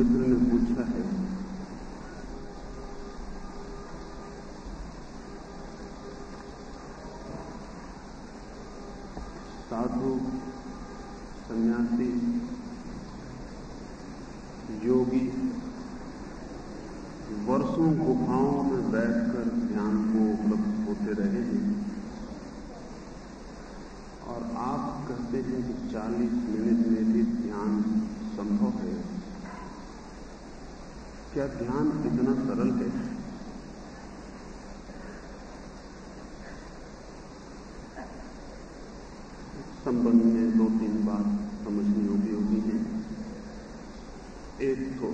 मित्र ने पूछा है साधु सन्यासी योगी वर्षों गुफाओं में बैठकर ध्यान को उपलब्ध होते रहे हैं और आप कहते हैं कि 40 मिनट में भी ध्यान संभव है क्या ध्यान इतना सरल है संबंध में दो तीन बात समझनी उपयोगी है एक तो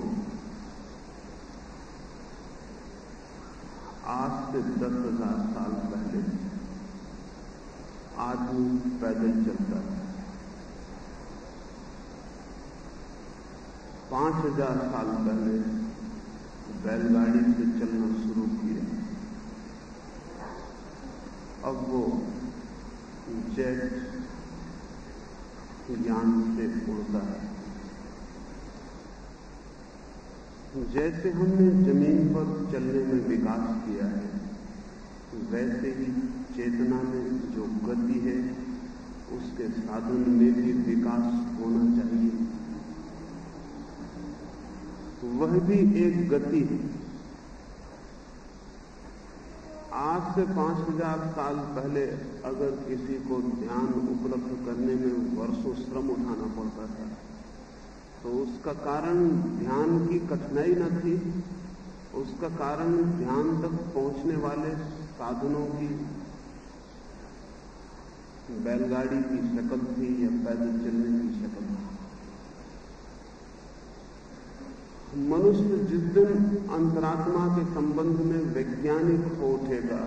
आज से दस हज़ार साल पहले आदमी पैदल चलता था। पाँच हज़ार साल पहले बैलगाड़ी से चलना शुरू किया अब वो जेट ज्ञान से उड़ता है जैसे हमने ज़मीन पर चलने में विकास किया है, वैसे ही चेतना में जो गति है, उसके साधन में भी विकास होना चाहिए। वह भी एक गति है। आज से पाँच हज़ार साल पहले अगर किसी को ध्यान उपलब्ध करने में वर्षों श्रम उठाना पड़ता था तो उसका कारण ध्यान की कठिनाई न थी, उसका कारण ध्यान तक पहुँचने वाले साधनों की, बैलगाड़ी की शक्ल थी या पैदल चलने की शक्ल थी। मनुष्य जिस दिन अंतरात्मा के संबंध में वैज्ञानिक हो उठेगा,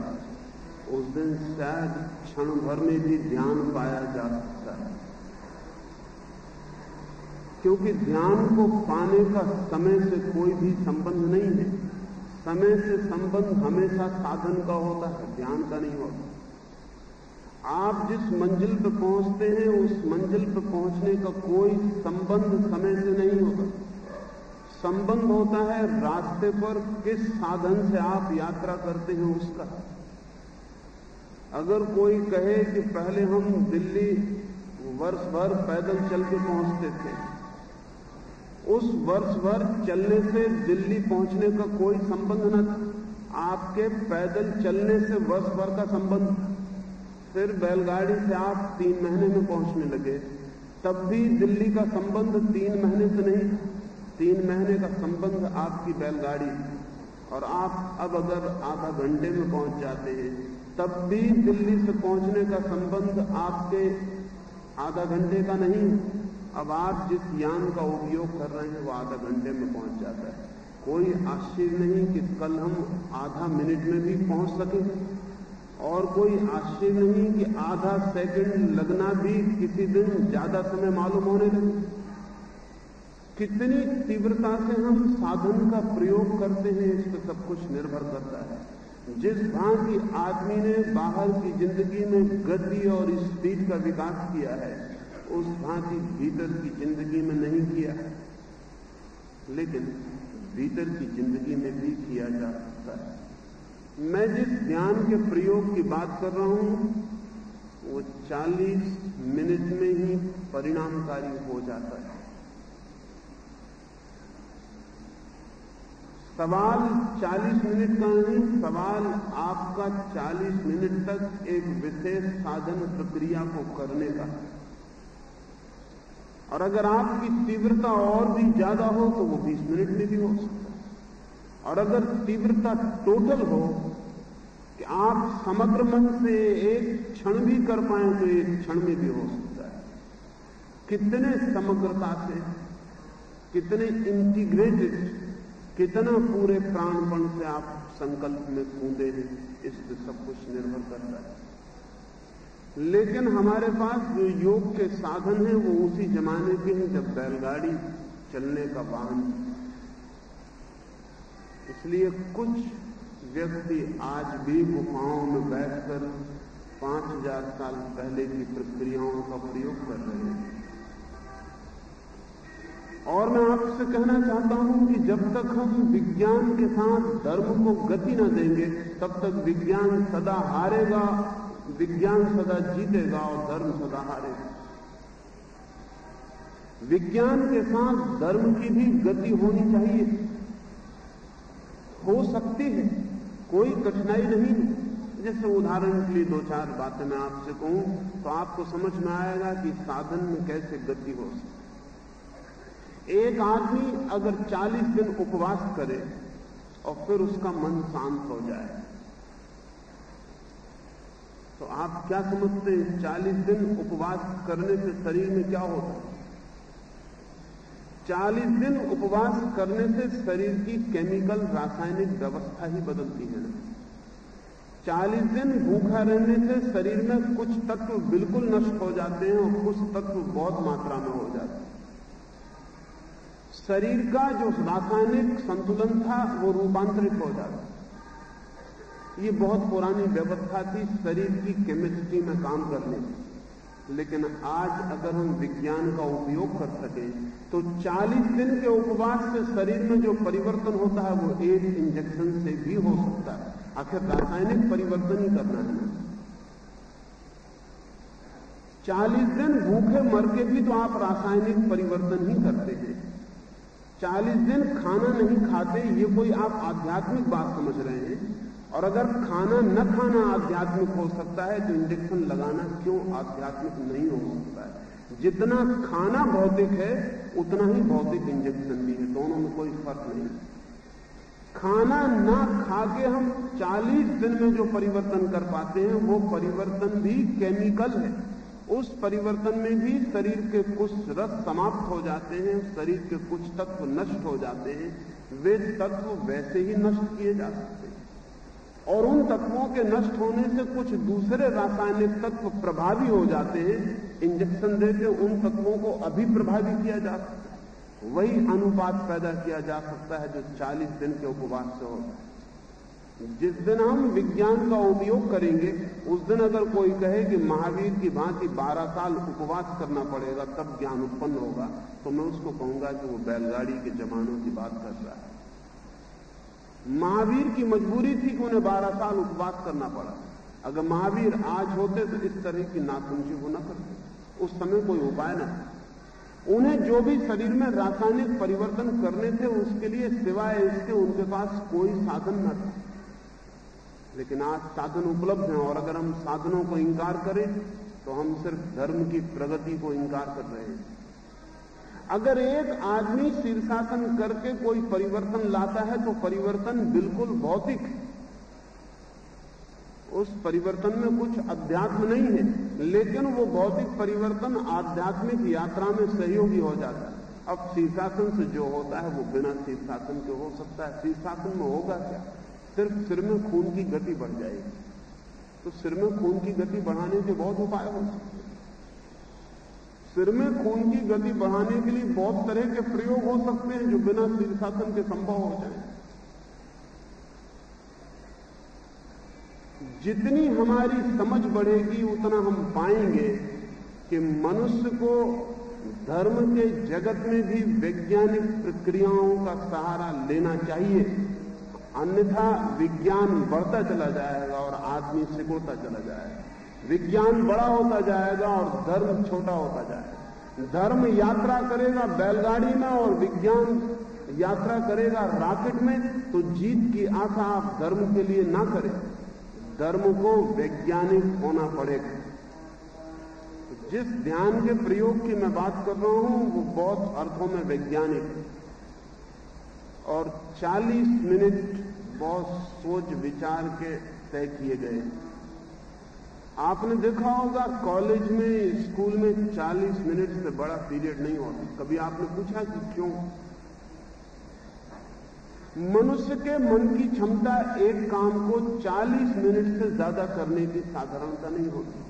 उस दिन शायद क्षण भर में भी ध्यान पाया जा सकता है क्योंकि ध्यान को पाने का समय से कोई भी संबंध नहीं है। समय से संबंध हमेशा साधन का होता है ध्यान का नहीं होता। आप जिस मंजिल पर पहुँचते हैं, उस मंजिल पर पहुँचने का कोई संबंध समय से नहीं होता। संबंध होता है रास्ते पर किस साधन से आप यात्रा करते हैं उसका। अगर कोई कहे कि पहले हम दिल्ली वर्ष भर पैदल चल के पहुँचते थे उस वर्ष भर चलने से दिल्ली पहुँचने का कोई संबंध न था। आपके पैदल चलने से वर्ष भर का संबंध फिर बैलगाड़ी से आप तीन महीने में पहुँचने लगे। तब भी दिल्ली का संबंध तीन महीने से नहीं तीन महीने का संबंध आपकी बैलगाड़ी और आप अब अगर आधा घंटे में पहुँच जाते हैं, तब भी दिल्ली से पहुँचने का संबंध आपके आधा घंटे का नहीं है। अब आप जिस यान का उपयोग कर रहे हैं, वो आधा घंटे में पहुँच जाता है। कोई आश्चर्य नहीं कि कल हम आधा मिनट में भी पहुँच सके। और कोई आश्चर्य नहीं कि आधा सेकंड लगना भी किसी दिन ज़्यादा समय मालूम होने लगे। कितनी तीव्रता से हम साधन का प्रयोग करते हैं, इस पर सब कुछ निर्भर करता है। जिस भांति आदमी ने बाहर की ज़िंदगी में गति और स्पीड का विकास किया है उस भांति भीतर की ज़िंदगी में नहीं किया। है लेकिन भीतर की ज़िंदगी में भी किया जा सकता है। मैं जिस ध्यान के प्रयोग की बात कर रहा हूँ, वो 40 मिनट में ही परिणामकारी हो जाता है। सवाल 40 मिनट का नहीं, सवाल आपका 40 मिनट तक एक विशेष साधन प्रक्रिया को करने का और अगर आपकी तीव्रता और भी ज़्यादा हो तो वो 20 मिनट में भी हो सकता है। और अगर तीव्रता टोटल हो, कि आप समग्र मन से एक क्षण भी कर पाए तो एक क्षण में भी हो सकता है। कितने समग्रता से, कितने इंटीग्रेटेड कितना पूरे प्राणपण से आप संकल्प में कूदे हैं, इस पर सब कुछ निर्भर करता है। लेकिन हमारे पास जो योग के साधन हैं, वो उसी जमाने के हैं जब बैलगाड़ी चलने का वाहन। इसलिए कुछ व्यक्ति आज भी गुफाओं में बैठकर पाँच हज़ार साल पहले की प्रक्रियाओं का प्रयोग कर रहे हैं। और मैं आपसे कहना चाहता हूँ कि जब तक हम विज्ञान के साथ धर्म को गति न देंगे, तब तक विज्ञान सदा हारेगा विज्ञान सदा जीतेगा और धर्म सदा हारेगा। विज्ञान के साथ धर्म की भी गति होनी चाहिए। हो सकती है, कोई कठिनाई नहीं। जैसे उदाहरण के लिए दो चार बातें मैं आपसे कहूँ तो आपको समझ में आएगा कि साधन में कैसे गति हो सकती एक आदमी अगर 40 दिन उपवास करे और फिर उसका मन शांत हो जाए तो आप क्या समझते हैं 40 दिन उपवास करने से शरीर में क्या होता है? 40 दिन उपवास करने से शरीर की केमिकल रासायनिक व्यवस्था ही बदलती है। ना चालीस दिन भूखा रहने से शरीर में कुछ तत्व बिल्कुल नष्ट हो जाते हैं और कुछ तत्व बहुत मात्रा में हो जाते हैं। शरीर का जो रासायनिक संतुलन था, वो रूपांतरित हो जाता ये बहुत पुरानी व्यवस्था थी शरीर की केमिस्ट्री में काम करने की। लेकिन आज अगर हम विज्ञान का उपयोग कर सके तो 40 दिन के उपवास से शरीर में जो परिवर्तन होता है, वो एक इंजेक्शन से भी हो सकता है। आखिर रासायनिक परिवर्तन ही करना है। चालीस दिन भूखे मर के भी तो आप रासायनिक परिवर्तन ही करते हैं। चालीस दिन खाना नहीं खाते, ये कोई आप आध्यात्मिक बात समझ रहे हैं? और अगर खाना न खाना आध्यात्मिक हो सकता है तो इंजेक्शन लगाना क्यों आध्यात्मिक नहीं हो सकता है? जितना खाना भौतिक है, उतना ही भौतिक इंजेक्शन भी है। दोनों में कोई फ़र्क नहीं। खाना ना खा के हम 40 दिन में जो परिवर्तन कर पाते हैं, वो परिवर्तन भी केमिकल है। उस परिवर्तन में भी शरीर के कुछ रस समाप्त हो जाते हैं, शरीर के कुछ तत्व नष्ट हो जाते हैं। वे तत्व वैसे ही नष्ट किए जा सकते हैं। और उन तत्वों के नष्ट होने से कुछ दूसरे रासायनिक तत्व प्रभावी हो जाते हैं, इंजेक्शन देते उन तत्वों को अभी प्रभावी किया जा सकता है। वही अनुपात पैदा किया जा सकता है जो 40 दिन के उपवास से होता है। जिस दिन हम विज्ञान का उपयोग करेंगे, उस दिन अगर कोई कहे कि महावीर की भांति 12 साल उपवास करना पड़ेगा, तब ज्ञान उत्पन्न होगा तो मैं उसको कहूँगा कि वो बैलगाड़ी के जमानों की बात कर रहा है। महावीर की मजबूरी थी कि उन्हें 12 साल उपवास करना पड़ा। अगर महावीर आज होते तो इस तरह की नासमझी वो न करते। उस समय कोई उपाय न उन्हें जो भी शरीर में रासायनिक परिवर्तन करने थे, उसके लिए सिवाय इसके उनके पास कोई साधन न था। लेकिन आज साधन उपलब्ध हैं और अगर हम साधनों को इंकार करें तो हम सिर्फ़ धर्म की प्रगति को इंकार कर रहे हैं। अगर एक आदमी शीर्षासन करके कोई परिवर्तन लाता है तो परिवर्तन बिल्कुल भौतिक है। उस परिवर्तन में कुछ अध्यात्म नहीं है, लेकिन वो भौतिक परिवर्तन आध्यात्मिक यात्रा में सहयोगी हो जाता है। अब शीर्षासन से जो होता है, वो बिना शीर्षासन के हो सकता है। शीर्षासन में होगा क्या? सिर्फ़ सिर में खून की गति बढ़ जाएगी। तो सिर में खून की गति बढ़ाने के बहुत उपाय हो सकते सिर में खून की गति बढ़ाने के लिए बहुत तरह के प्रयोग हो सकते हैं जो बिना शीर्षासन के संभव हो जाए। जितनी हमारी समझ बढ़ेगी, उतना हम पाएँगे कि मनुष्य को धर्म के जगत में भी वैज्ञानिक प्रक्रियाओं का सहारा लेना चाहिए। अन्यथा विज्ञान बढ़ता चला जाएगा और आदमी सिकुड़ता चला जाएगा। विज्ञान बड़ा होता जाएगा और धर्म छोटा होता जाएगा। धर्म यात्रा करेगा बैलगाड़ी में और विज्ञान यात्रा करेगा रॉकेट में तो जीत की आशा आप धर्म के लिए ना करें। धर्म को वैज्ञानिक होना पड़ेगा। जिस ध्यान के प्रयोग की मैं बात कर रहा हूँ, वो बहुत अर्थों में वैज्ञानिक है। और 40 मिनट बहुत सोच विचार के तय किए गए आपने देखा होगा, कॉलेज में, स्कूल में 40 मिनट से बड़ा पीरियड नहीं होता कभी आपने पूछा कि क्यों? मनुष्य के मन की क्षमता एक काम को 40 मिनट से ज़्यादा करने की साधारणता नहीं होती।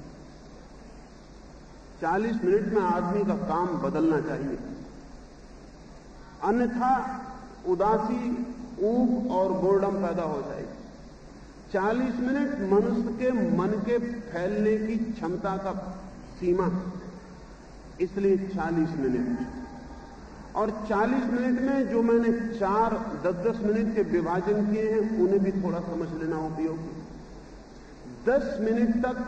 40 मिनट में आदमी का काम बदलना चाहिए। अन्यथा उदासी, ऊब और बोर्डम पैदा हो जाएगी। 40 मिनट मनुष्य के मन के फैलने की क्षमता का सीमा। इसलिए 40 मिनट। और 40 मिनट में जो मैंने चार दस दस मिनट के विभाजन किए हैं, उन्हें भी थोड़ा समझ लेना उपयोगी। दस मिनट तक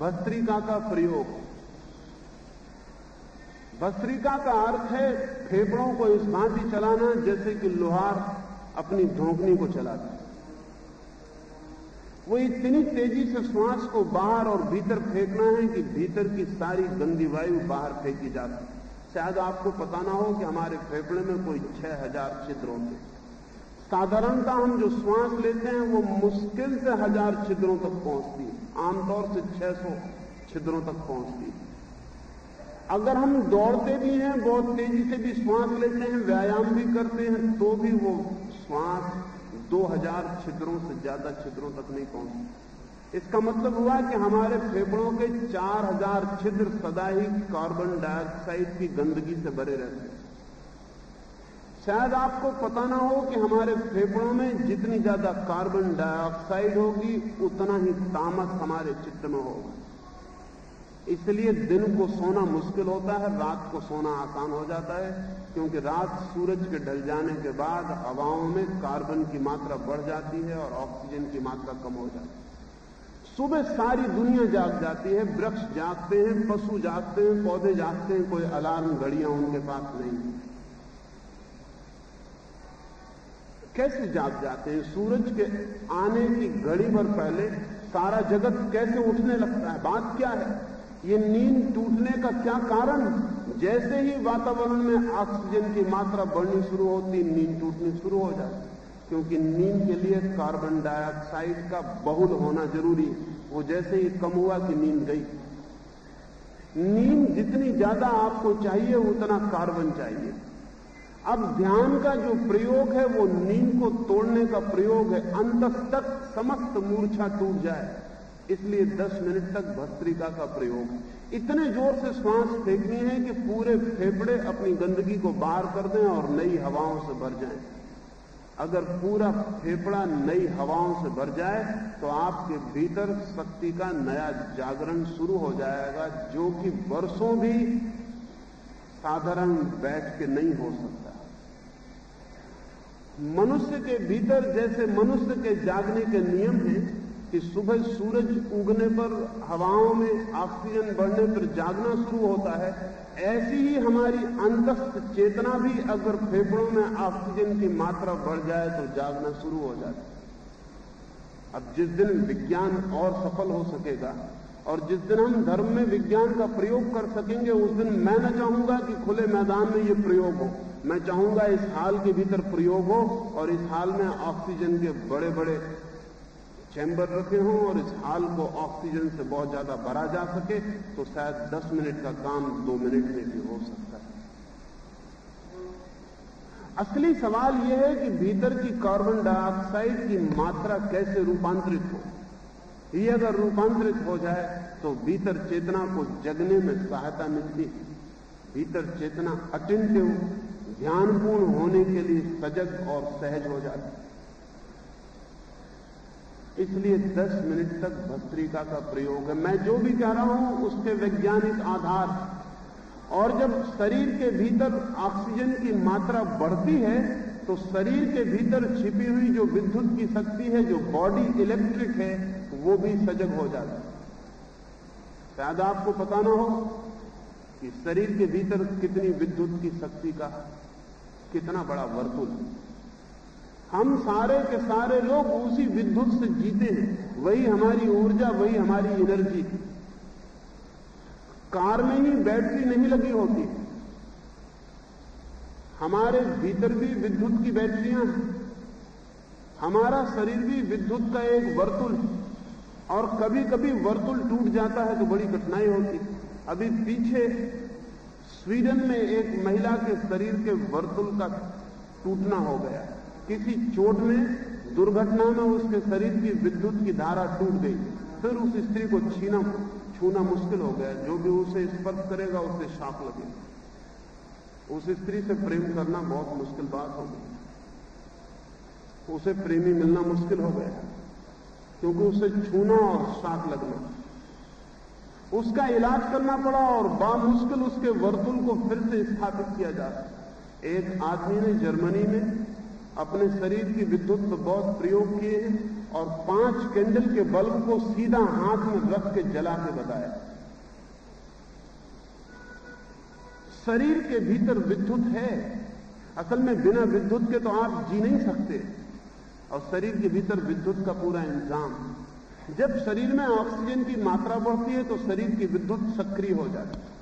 भस्त्रिका का प्रयोग। भस्त्रिका का अर्थ है फेफड़ों को इस भांति चलाना, जैसे कि लोहार अपनी धोकनी को चलाता। वो इतनी तेज़ी से श्वास को बाहर और भीतर फेंकना है कि भीतर की सारी गंदी वायु बाहर फेंकी जाती शायद आपको पता ना हो कि हमारे फेफड़े में कोई छह हज़ार छिद्र होते साधारणता हम जो श्वास लेते हैं, वो मुश्किल से हज़ार छिद्रों तक पहुँचती है। आमतौर से 600 छिद्रों तक पहुँचती है। अगर हम दौड़ते भी हैं, बहुत तेज़ी से भी श्वास लेते हैं, व्यायाम भी करते हैं तो भी वो श्वास 2000 छिद्रों से ज़्यादा छिद्रों तक नहीं पहुँचती इसका मतलब हुआ कि हमारे फेफड़ों के 4000 छिद्र सदा ही कार्बन डाइऑक्साइड की गंदगी से भरे रहते हैं। शायद आपको पता ना हो कि हमारे फेफड़ों में जितनी ज़्यादा कार्बन डाइऑक्साइड होगी, उतना ही तामस हमारे चित्त में होगा। इसलिए दिन को सोना मुश्किल होता है, रात को सोना आसान हो जाता है। क्योंकि रात सूरज के ढल जाने के बाद हवाओं में कार्बन की मात्रा बढ़ जाती है और ऑक्सीजन की मात्रा कम हो जाती है। सुबह सारी दुनिया जाग जाती है, वृक्ष जागते हैं, पशु जागते हैं, पौधे जागते हैं, कोई अलार्म घड़ियाँ उनके पास नहीं। कैसे जाग जाते हैं? सूरज के आने की घड़ी भर पहले सारा जगत कैसे उठने लगता है? बात क्या है? ये नींद टूटने का क्या कारण? जैसे ही वातावरण में ऑक्सीजन की मात्रा बढ़नी शुरू होती, नींद टूटनी शुरू हो जाती। क्योंकि नींद के लिए कार्बन डाइऑक्साइड का बहुल होना ज़रूरी। है वो जैसे ही कम हुआ कि नींद गई। नींद जितनी ज़्यादा आपको चाहिए, उतना कार्बन चाहिए। अब ध्यान का जो प्रयोग है, वो नींद को तोड़ने का प्रयोग है। अंत तक समस्त मूर्छा टूट जाए। इसलिए 10 मिनट तक भस्त्रिका का प्रयोग इतने ज़ोर से श्वास फेंकनी है कि पूरे फेफड़े अपनी गंदगी को बाहर कर दें और नई हवाओं से भर जाएँ। अगर पूरा फेफड़ा नई हवाओं से भर जाए तो आपके भीतर शक्ति का नया जागरण शुरू हो जाएगा, जो कि वर्षों भी साधारण बैठ के नहीं हो सकता मनुष्य के भीतर जैसे मनुष्य के जागने के नियम हैं कि सुबह सूरज उगने पर, हवाओं में ऑक्सीजन बढ़ने पर जागना शुरू होता है। ऐसी ही हमारी अंतस्थ चेतना भी अगर फेफड़ों में ऑक्सीजन की मात्रा बढ़ जाए तो जागना शुरू हो जाती अब जिस दिन विज्ञान और सफल हो सकेगा, और जिस दिन हम धर्म में विज्ञान का प्रयोग कर सकेंगे, उस दिन मैं न चाहूँगा कि खुले मैदान में ये प्रयोग हो। मैं चाहूँगा इस हाल के भीतर प्रयोग हो, और इस हाल में ऑक्सीजन के बड़े बड़े चैम्बर रखे हों और इस हाल को ऑक्सीजन से बहुत ज़्यादा भरा जा सके तो शायद 10 मिनट का काम दो मिनट में भी हो सकता है। असली सवाल यह है कि भीतर की कार्बन डाइऑक्साइड की मात्रा कैसे रूपांतरित हो। ये अगर रूपांतरित हो जाए तो भीतर चेतना को जगने में सहायता मिलती है। भीतर चेतना अटेंटिव ध्यानपूर्ण होने के लिए सजग और सहज हो जाती इसलिए 10 मिनट तक भस्त्रिका का प्रयोग है। मैं जो भी कह रहा हूँ, उसके वैज्ञानिक आधार। और जब शरीर के भीतर ऑक्सीजन की मात्रा बढ़ती है तो शरीर के भीतर छिपी हुई जो विद्युत की शक्ति है, जो बॉडी इलेक्ट्रिक है, वो भी सजग हो जाती है। शायद आपको पता ना हो कि शरीर के भीतर कितनी विद्युत की शक्ति का कितना बड़ा वर्तुल है। हम सारे के सारे लोग उसी विद्युत से जीते हैं। वही हमारी ऊर्जा, वही हमारी एनर्जी कार में ही बैटरी नहीं लगी होती। हमारे भीतर भी विद्युत की बैटरियाँ हैं। हमारा शरीर भी विद्युत का एक वर्तुल है। और कभी कभी वर्तुल टूट जाता है तो बड़ी कठिनाई होती। अभी पीछे स्वीडन में एक महिला के शरीर के वर्तुल का टूटना हो गया। किसी चोट में दुर्घटना में उसके शरीर की विद्युत की धारा टूट गई। फिर उस स्त्री को छीना, छूना मुश्किल हो गया। जो भी उसे स्पर्श करेगा उसे शाप लगेगा। उस स्त्री से प्रेम करना बहुत मुश्किल बात हो गई। उसे प्रेमी मिलना मुश्किल हो गया। क्योंकि उसे छूना और शाप लगना। उसका इलाज करना पड़ा और बा मुश्किल उसके वर्तुल को फिर से स्थापित किया जा एक आदमी ने जर्मनी में अपने शरीर की विद्युत पर बहुत प्रयोग किए हैं और पाँच कैंडल के बल्ब को सीधा हाथ में रख के जला के बताया। शरीर के भीतर विद्युत है। असल में बिना विद्युत के तो आप जी नहीं सकते। और शरीर के भीतर विद्युत का पूरा इंतज़ाम। जब शरीर में ऑक्सीजन की मात्रा बढ़ती है तो शरीर की विद्युत सक्रिय हो जाती है।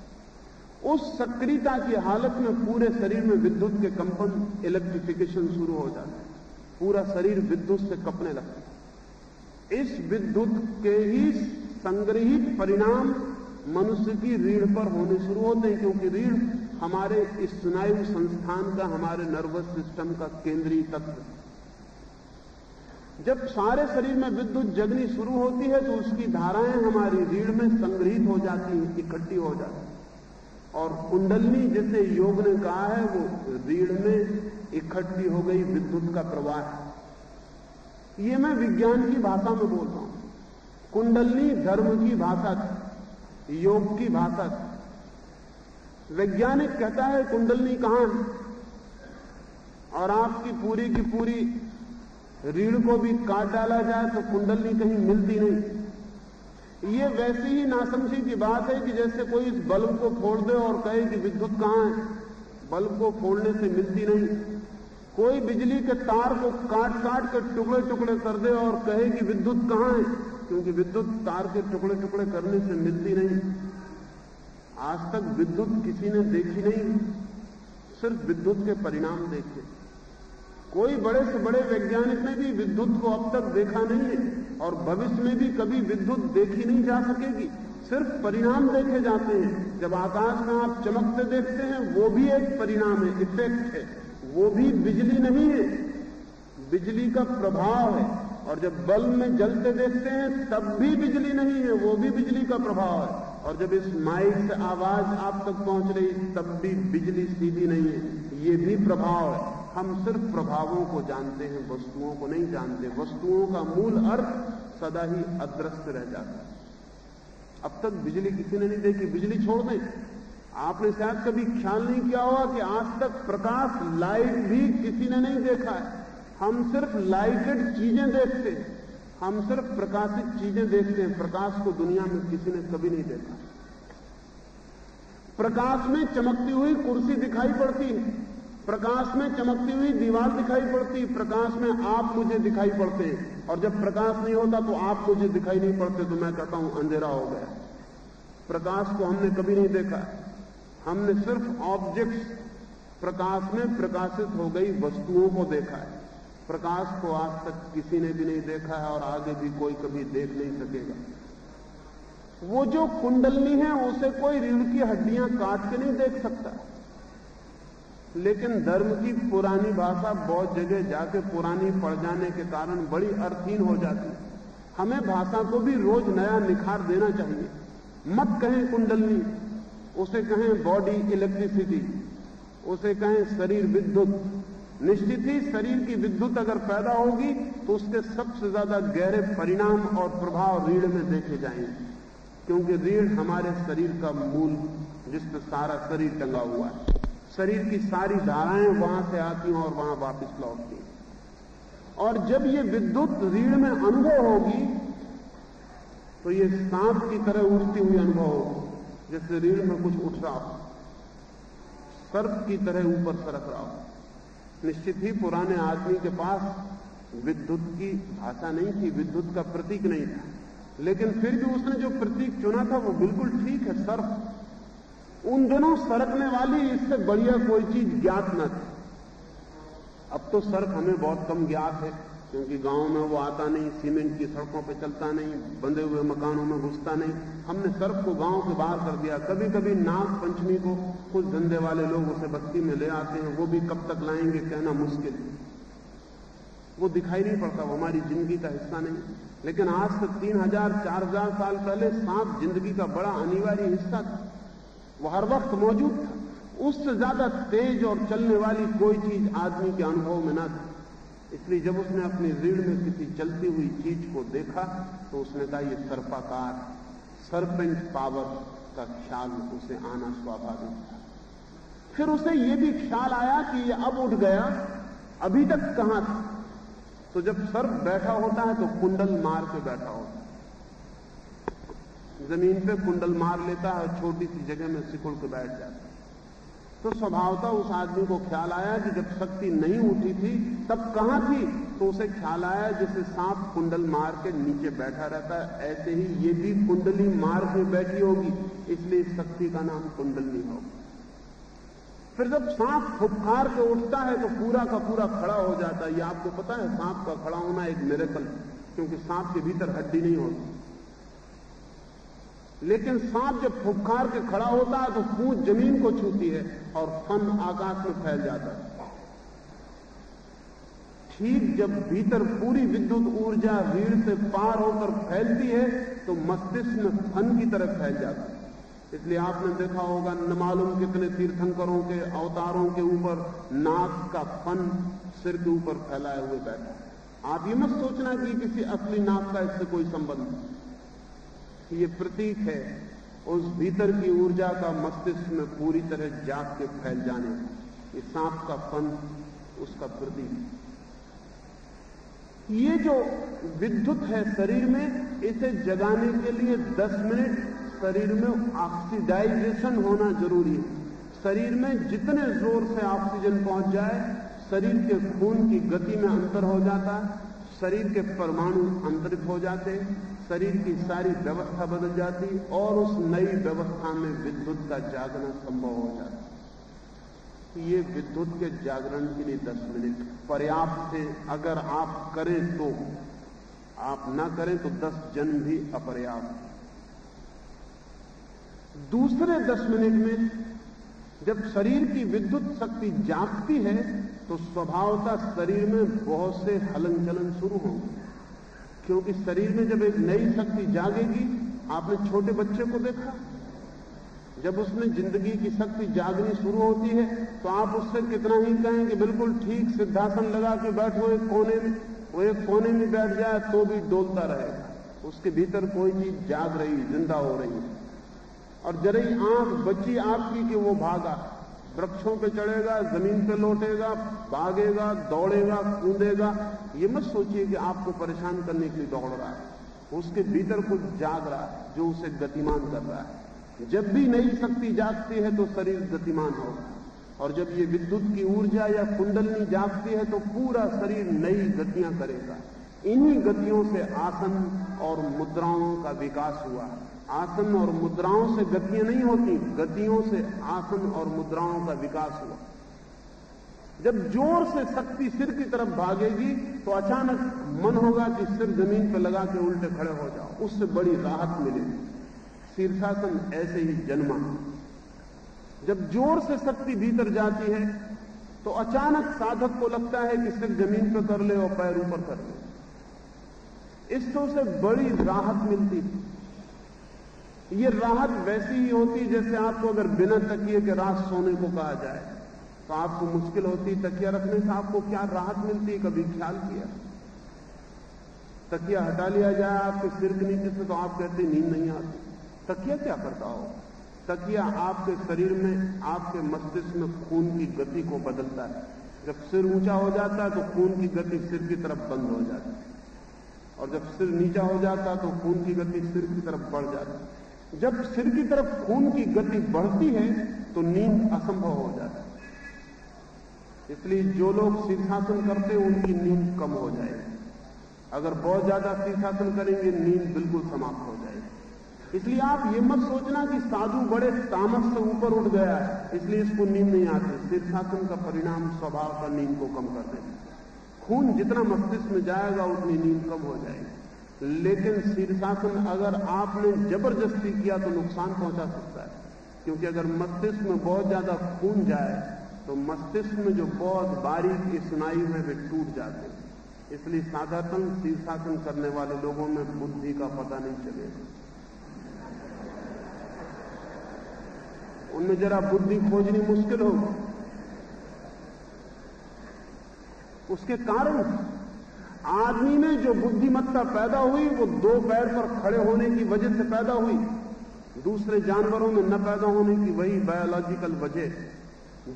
उस सक्रियता की हालत में पूरे शरीर में विद्युत के कंपन इलेक्ट्रिफिकेशन शुरू हो जाते हैं। पूरा शरीर विद्युत से कपने लगता है। इस विद्युत के ही संग्रहित परिणाम मनुष्य की रीढ़ पर होने शुरू होते हैं, क्योंकि रीढ़ हमारे इस स्नायु संस्थान का, हमारे नर्वस सिस्टम का केंद्रीय तत्व जब सारे शरीर में विद्युत जगनी शुरू होती है तो उसकी धाराएँ हमारी रीढ़ में संग्रहित हो जाती हैं, इकट्ठी हो जाती और कुंडलनी जिसे योग ने कहा है, वो रीढ़ में इकट्ठी हो गई, विद्युत का प्रवाह है। ये मैं विज्ञान की भाषा में बोल रहा हूँ। कुंडलनी धर्म की भाषा थी, योग की भाषा थी। वैज्ञानिक कहता है, कुंडलनी कहाँ है? और आपकी पूरी की पूरी रीढ़ को भी काट डाला जाए तो कुंडलनी कहीं मिलती नहीं। ये वैसी ही नासमझी की बात है कि जैसे कोई इस बल्ब को फोड़ दे और कहे कि विद्युत कहाँ है? बल्ब को फोड़ने से मिलती नहीं। कोई बिजली के तार को काट काट कर टुकड़े टुकड़े कर दे और कहे कि विद्युत कहाँ है? क्योंकि विद्युत तार के टुकड़े टुकड़े करने से मिलती नहीं। आज तक विद्युत किसी ने देखी नहीं। सिर्फ़ विद्युत के परिणाम देखे। कोई बड़े से बड़े वैज्ञानिक ने भी विद्युत को अब तक देखा नहीं है। और भविष्य में भी कभी विद्युत देखी नहीं जा सकेगी। सिर्फ़ परिणाम देखे जाते हैं। जब आकाश में आप चमकते देखते हैं, वो भी एक परिणाम है इफ़ेक्ट है। वो भी बिजली नहीं है। बिजली का प्रभाव है। और जब बल्ब में जलते देखते हैं, तब भी बिजली नहीं है, वो भी बिजली का प्रभाव है। और जब इस माइक से आवाज़ आप तक पहुँच रही, तब भी बिजली सीधी नहीं है। ये भी प्रभाव है। हम सिर्फ़ प्रभावों को जानते हैं, वस्तुओं को नहीं जानते। वस्तुओं का मूल अर्थ सदा ही अदृश्य रह जाता है। अब तक बिजली किसी ने नहीं देखी, बिजली छोड़ दें। आपने शायद कभी ख्याल नहीं किया होगा कि आज तक प्रकाश लाइट भी किसी ने नहीं देखा है। हम सिर्फ़ लाइटेड चीज़ें देखते हैं। हम सिर्फ़ प्रकाशित चीज़ें देखते हैं। प्रकाश को दुनिया में किसी ने कभी नहीं देखा। प्रकाश में चमकती हुई कुर्सी दिखाई पड़ती है। प्रकाश में चमकती हुई दीवार दिखाई पड़ती, प्रकाश में आप मुझे दिखाई पड़ते। और जब प्रकाश नहीं होता तो आप मुझे दिखाई नहीं पड़ते तो मैं कहता हूँ, अंधेरा हो गया। प्रकाश को हमने कभी नहीं देखा। हमने सिर्फ़ ऑब्जेक्ट्स प्रकाश में प्रकाशित हो गई वस्तुओं को देखा है। प्रकाश को आज तक किसी ने भी नहीं देखा है और आगे भी कोई कभी देख नहीं सकेगा। वो जो कुंडलनी है, उसे कोई रीढ़ की हड्डियाँ काट के नहीं देख सकता। लेकिन धर्म की पुरानी भाषा बहुत जगह जाके पुरानी पड़ जाने के कारण बड़ी अर्थहीन हो जाती हमें भाषा को भी रोज नया निखार देना चाहिए। मत कहें कुंडलनी, उसे कहें बॉडी इलेक्ट्रिसिटी उसे कहें शरीर विद्युत। निश्चित ही शरीर की विद्युत अगर पैदा होगी तो उसके सबसे ज़्यादा गहरे परिणाम और प्रभाव रीढ़ में देखे जाएँगे। क्योंकि रीढ़ हमारे शरीर का मूल, जिसमें सारा शरीर टंगा हुआ है। शरीर की सारी धाराएँ वहाँ से आती हैं और वहाँ वापस लौटती हैं। और जब ये विद्युत रीढ़ में अनुभव होगी तो ये सांप की तरह उड़ती हुई अनुभव होगी जैसे रीढ़ में कुछ उठ रहा हो। सर्प की तरह ऊपर सरक रहा हो। निश्चित ही पुराने आदमी के पास विद्युत की भाषा नहीं थी, विद्युत का प्रतीक नहीं था। लेकिन फिर भी उसने जो प्रतीक चुना था, वो बिल्कुल ठीक है सर्फ उन दिनों सरकने वाली इससे बढ़िया कोई चीज़ ज्ञात न थी। अब तो सड़क हमें बहुत कम ज्ञात है, क्योंकि गाँव में वो आता नहीं, सीमेंट की सड़कों पर चलता नहीं, बंधे हुए मकानों में घुसता नहीं। हमने सर्फ को गाँव से बाहर कर दिया। कभी कभी नाग पंचमी को कुछ धंधे वाले लोग उसे बस्ती में ले आते हैं, वो भी कब तक लाएँगे कहना मुश्किल। वो दिखाई नहीं पड़ता, वो हमारी ज़िंदगी का हिस्सा नहीं। लेकिन आज से तीन हज़ार, चार हज़ार साल पहले सांप ज़िंदगी का बड़ा अनिवार्य हिस्सा था। वो हर वक्त मौजूद था। उससे ज़्यादा तेज और चलने वाली कोई चीज़ आदमी के अनुभव में न थी। इसलिए जब उसने अपनी रीढ़ में किसी चलती हुई चीज़ को देखा तो उसने कहा यह सर्पाकार सरपेंट पावर का ख्याल उसे आना स्वाभाविक था। फिर उसे यह भी ख्याल आया कि यह अब उठ गया, अभी तक कहाँ था? तो जब सर्प बैठा होता है तो कुंडल मार के बैठा होता है। ज़मीन पे कुंडल मार लेता है और छोटी सी जगह में सिकुड़ के बैठ जाता है। तो स्वभावता उस आदमी को ख्याल आया कि जब शक्ति नहीं उठी थी, तब कहाँ थी? तो उसे ख्याल आया जैसे सांप कुंडल मार के नीचे बैठा रहता है। ऐसे ही ये भी कुंडली मार के बैठी होगी, इसलिए शक्ति का नाम कुंडलनी होगा। फिर जब सांप फुफकार के उठता है तो पूरा का पूरा खड़ा हो जाता है। ये आपको पता है, सांप का खड़ा होना एक मेरेकल क्योंकि सांप के भीतर हड्डी नहीं होती। लेकिन सांप जब फुफकार के खड़ा होता है तो पूछ ज़मीन को छूती है और फन आकाश में फैल जाता है। ठीक जब भीतर पूरी विद्युत ऊर्जा रीढ़ से पार होकर फैलती है तो मस्तिष्क में फन की तरह फैल जाता है। इसलिए आपने देखा होगा, न मालूम कितने तीर्थंकरों के अवतारों के ऊपर नाक का फन सिर के ऊपर फैलाए हुए बैठा आप ये मत सोचना कि किसी असली नाक का इससे कोई संबंध नहीं। ये प्रतीक है। उस भीतर की ऊर्जा का मस्तिष्क में पूरी तरह जाग के फैल जाने। ये सांप का फन, उसका प्रतीक। ये जो विद्युत है शरीर में, इसे जगाने के लिए 10 मिनट शरीर में ऑक्सीडाइजेशन होना ज़रूरी है। शरीर में जितने ज़ोर से ऑक्सीजन पहुँच जाए, शरीर के खून की गति में अंतर हो जाता, शरीर के परमाणु अंतरित हो जाते हैं शरीर की सारी व्यवस्था बदल जाती और उस नई व्यवस्था में विद्युत का जागना संभव हो जाता। ये विद्युत के जागरण के लिए दस मिनट पर्याप्त से अगर आप करें तो आप ना करें तो दस जन भी अपर्याप्त। दूसरे दस मिनट में जब शरीर की विद्युत शक्ति जागती है तो स्वभावता शरीर में बहुत से हलन चलन शुरू होंगे क्योंकि शरीर में जब एक नई शक्ति जागेगी, आपने छोटे बच्चे को देखा? जब उसमें ज़िंदगी की शक्ति जागनी शुरू होती है तो आप उससे कितना ही कहें कि बिल्कुल ठीक सिद्धासन लगा के बैठो एक कोने में। वो एक कोने में बैठ जाए तो भी डोलता रहेगा। उसके भीतर कोई चीज़ जाग रही ज़िंदा हो रही है। और जरा ही आँख बची आपकी कि वो भागा। वृक्षों पे चढ़ेगा, ज़मीन पे लौटेगा, भागेगा, दौड़ेगा, कूदेगा। ये मत सोचिए कि आपको परेशान करने के लिए दौड़ रहा है। उसके भीतर कुछ जाग रहा है, जो उसे गतिमान कर रहा है। जब भी नई शक्ति जागती है तो शरीर गतिमान होगा और जब ये विद्युत की ऊर्जा या कुंडलनी जागती है तो पूरा शरीर नई गतियाँ करेगा। इन्हीं गतियों से आसन और मुद्राओं का विकास हुआ है। आसन और मुद्राओं से गतियाँ नहीं होती गतियों से आसन और मुद्राओं का विकास हुआ। जब ज़ोर से शक्ति सिर की तरफ़ भागेगी तो अचानक मन होगा कि सिर ज़मीन पर लगा के उल्टे खड़े हो जाओ, उससे बड़ी राहत मिलेगी। शीर्षासन ऐसे ही जन्मा। जब ज़ोर से शक्ति भीतर जाती है तो अचानक साधक को लगता है कि सिर ज़मीन पर कर ले और पैर ऊपर कर ले। इससे उसे बड़ी राहत मिलती है। ये राहत वैसी ही होती जैसे आपको अगर बिना तकिए के रात सोने को कहा जाए तो आपको मुश्किल होती तकिया रखने से आपको क्या राहत मिलती, कभी ख्याल किया? तकिया हटा लिया जाए आपके सिर के नीचे से तो आप कहते नींद नहीं आती। तकिया क्या करता हो? तकिया आपके शरीर में, आपके मस्तिष्क में खून की गति को बदलता है। जब सिर ऊँचा हो जाता है तो खून की गति सिर की तरफ़ बंद हो जाती है। और जब सिर नीचा हो जाता है तो खून की गति सिर की तरफ़ बढ़ जाती है। जब सिर की तरफ़ खून की गति बढ़ती है तो नींद असंभव हो जाती है। इसलिए जो लोग शीर्षासन करते हैं, उनकी नींद कम हो जाएगी। अगर बहुत ज़्यादा शीर्षासन करेंगे, नींद बिल्कुल समाप्त हो जाएगी। इसलिए आप ये मत सोचना कि साधु बड़े तामस से ऊपर उठ गया है, इसलिए इसको नींद नहीं आती। शीर्षासन का परिणाम स्वभाव का नींद को कम कर देगा। खून जितना मस्तिष्क में जाएगा, उतनी नींद कम हो जाएगी। लेकिन शीर्षासन अगर आपने ज़बरदस्ती किया तो नुकसान पहुँचा सकता है। क्योंकि अगर मस्तिष्क में बहुत ज़्यादा खून जाए तो मस्तिष्क में जो बहुत बारीक सुनाई है, वे टूट जाते हैं। इसलिए साधारण शीर्षासन करने वाले लोगों में बुद्धि का पता नहीं चलेगा उनमें जरा बुद्धि खोजनी मुश्किल होगी। उसके कारण आदमी में जो बुद्धिमत्ता पैदा हुई, वो दो पैर पर खड़े होने की वजह से पैदा हुई। दूसरे जानवरों में न पैदा होने की वही बायोलॉजिकल वजह।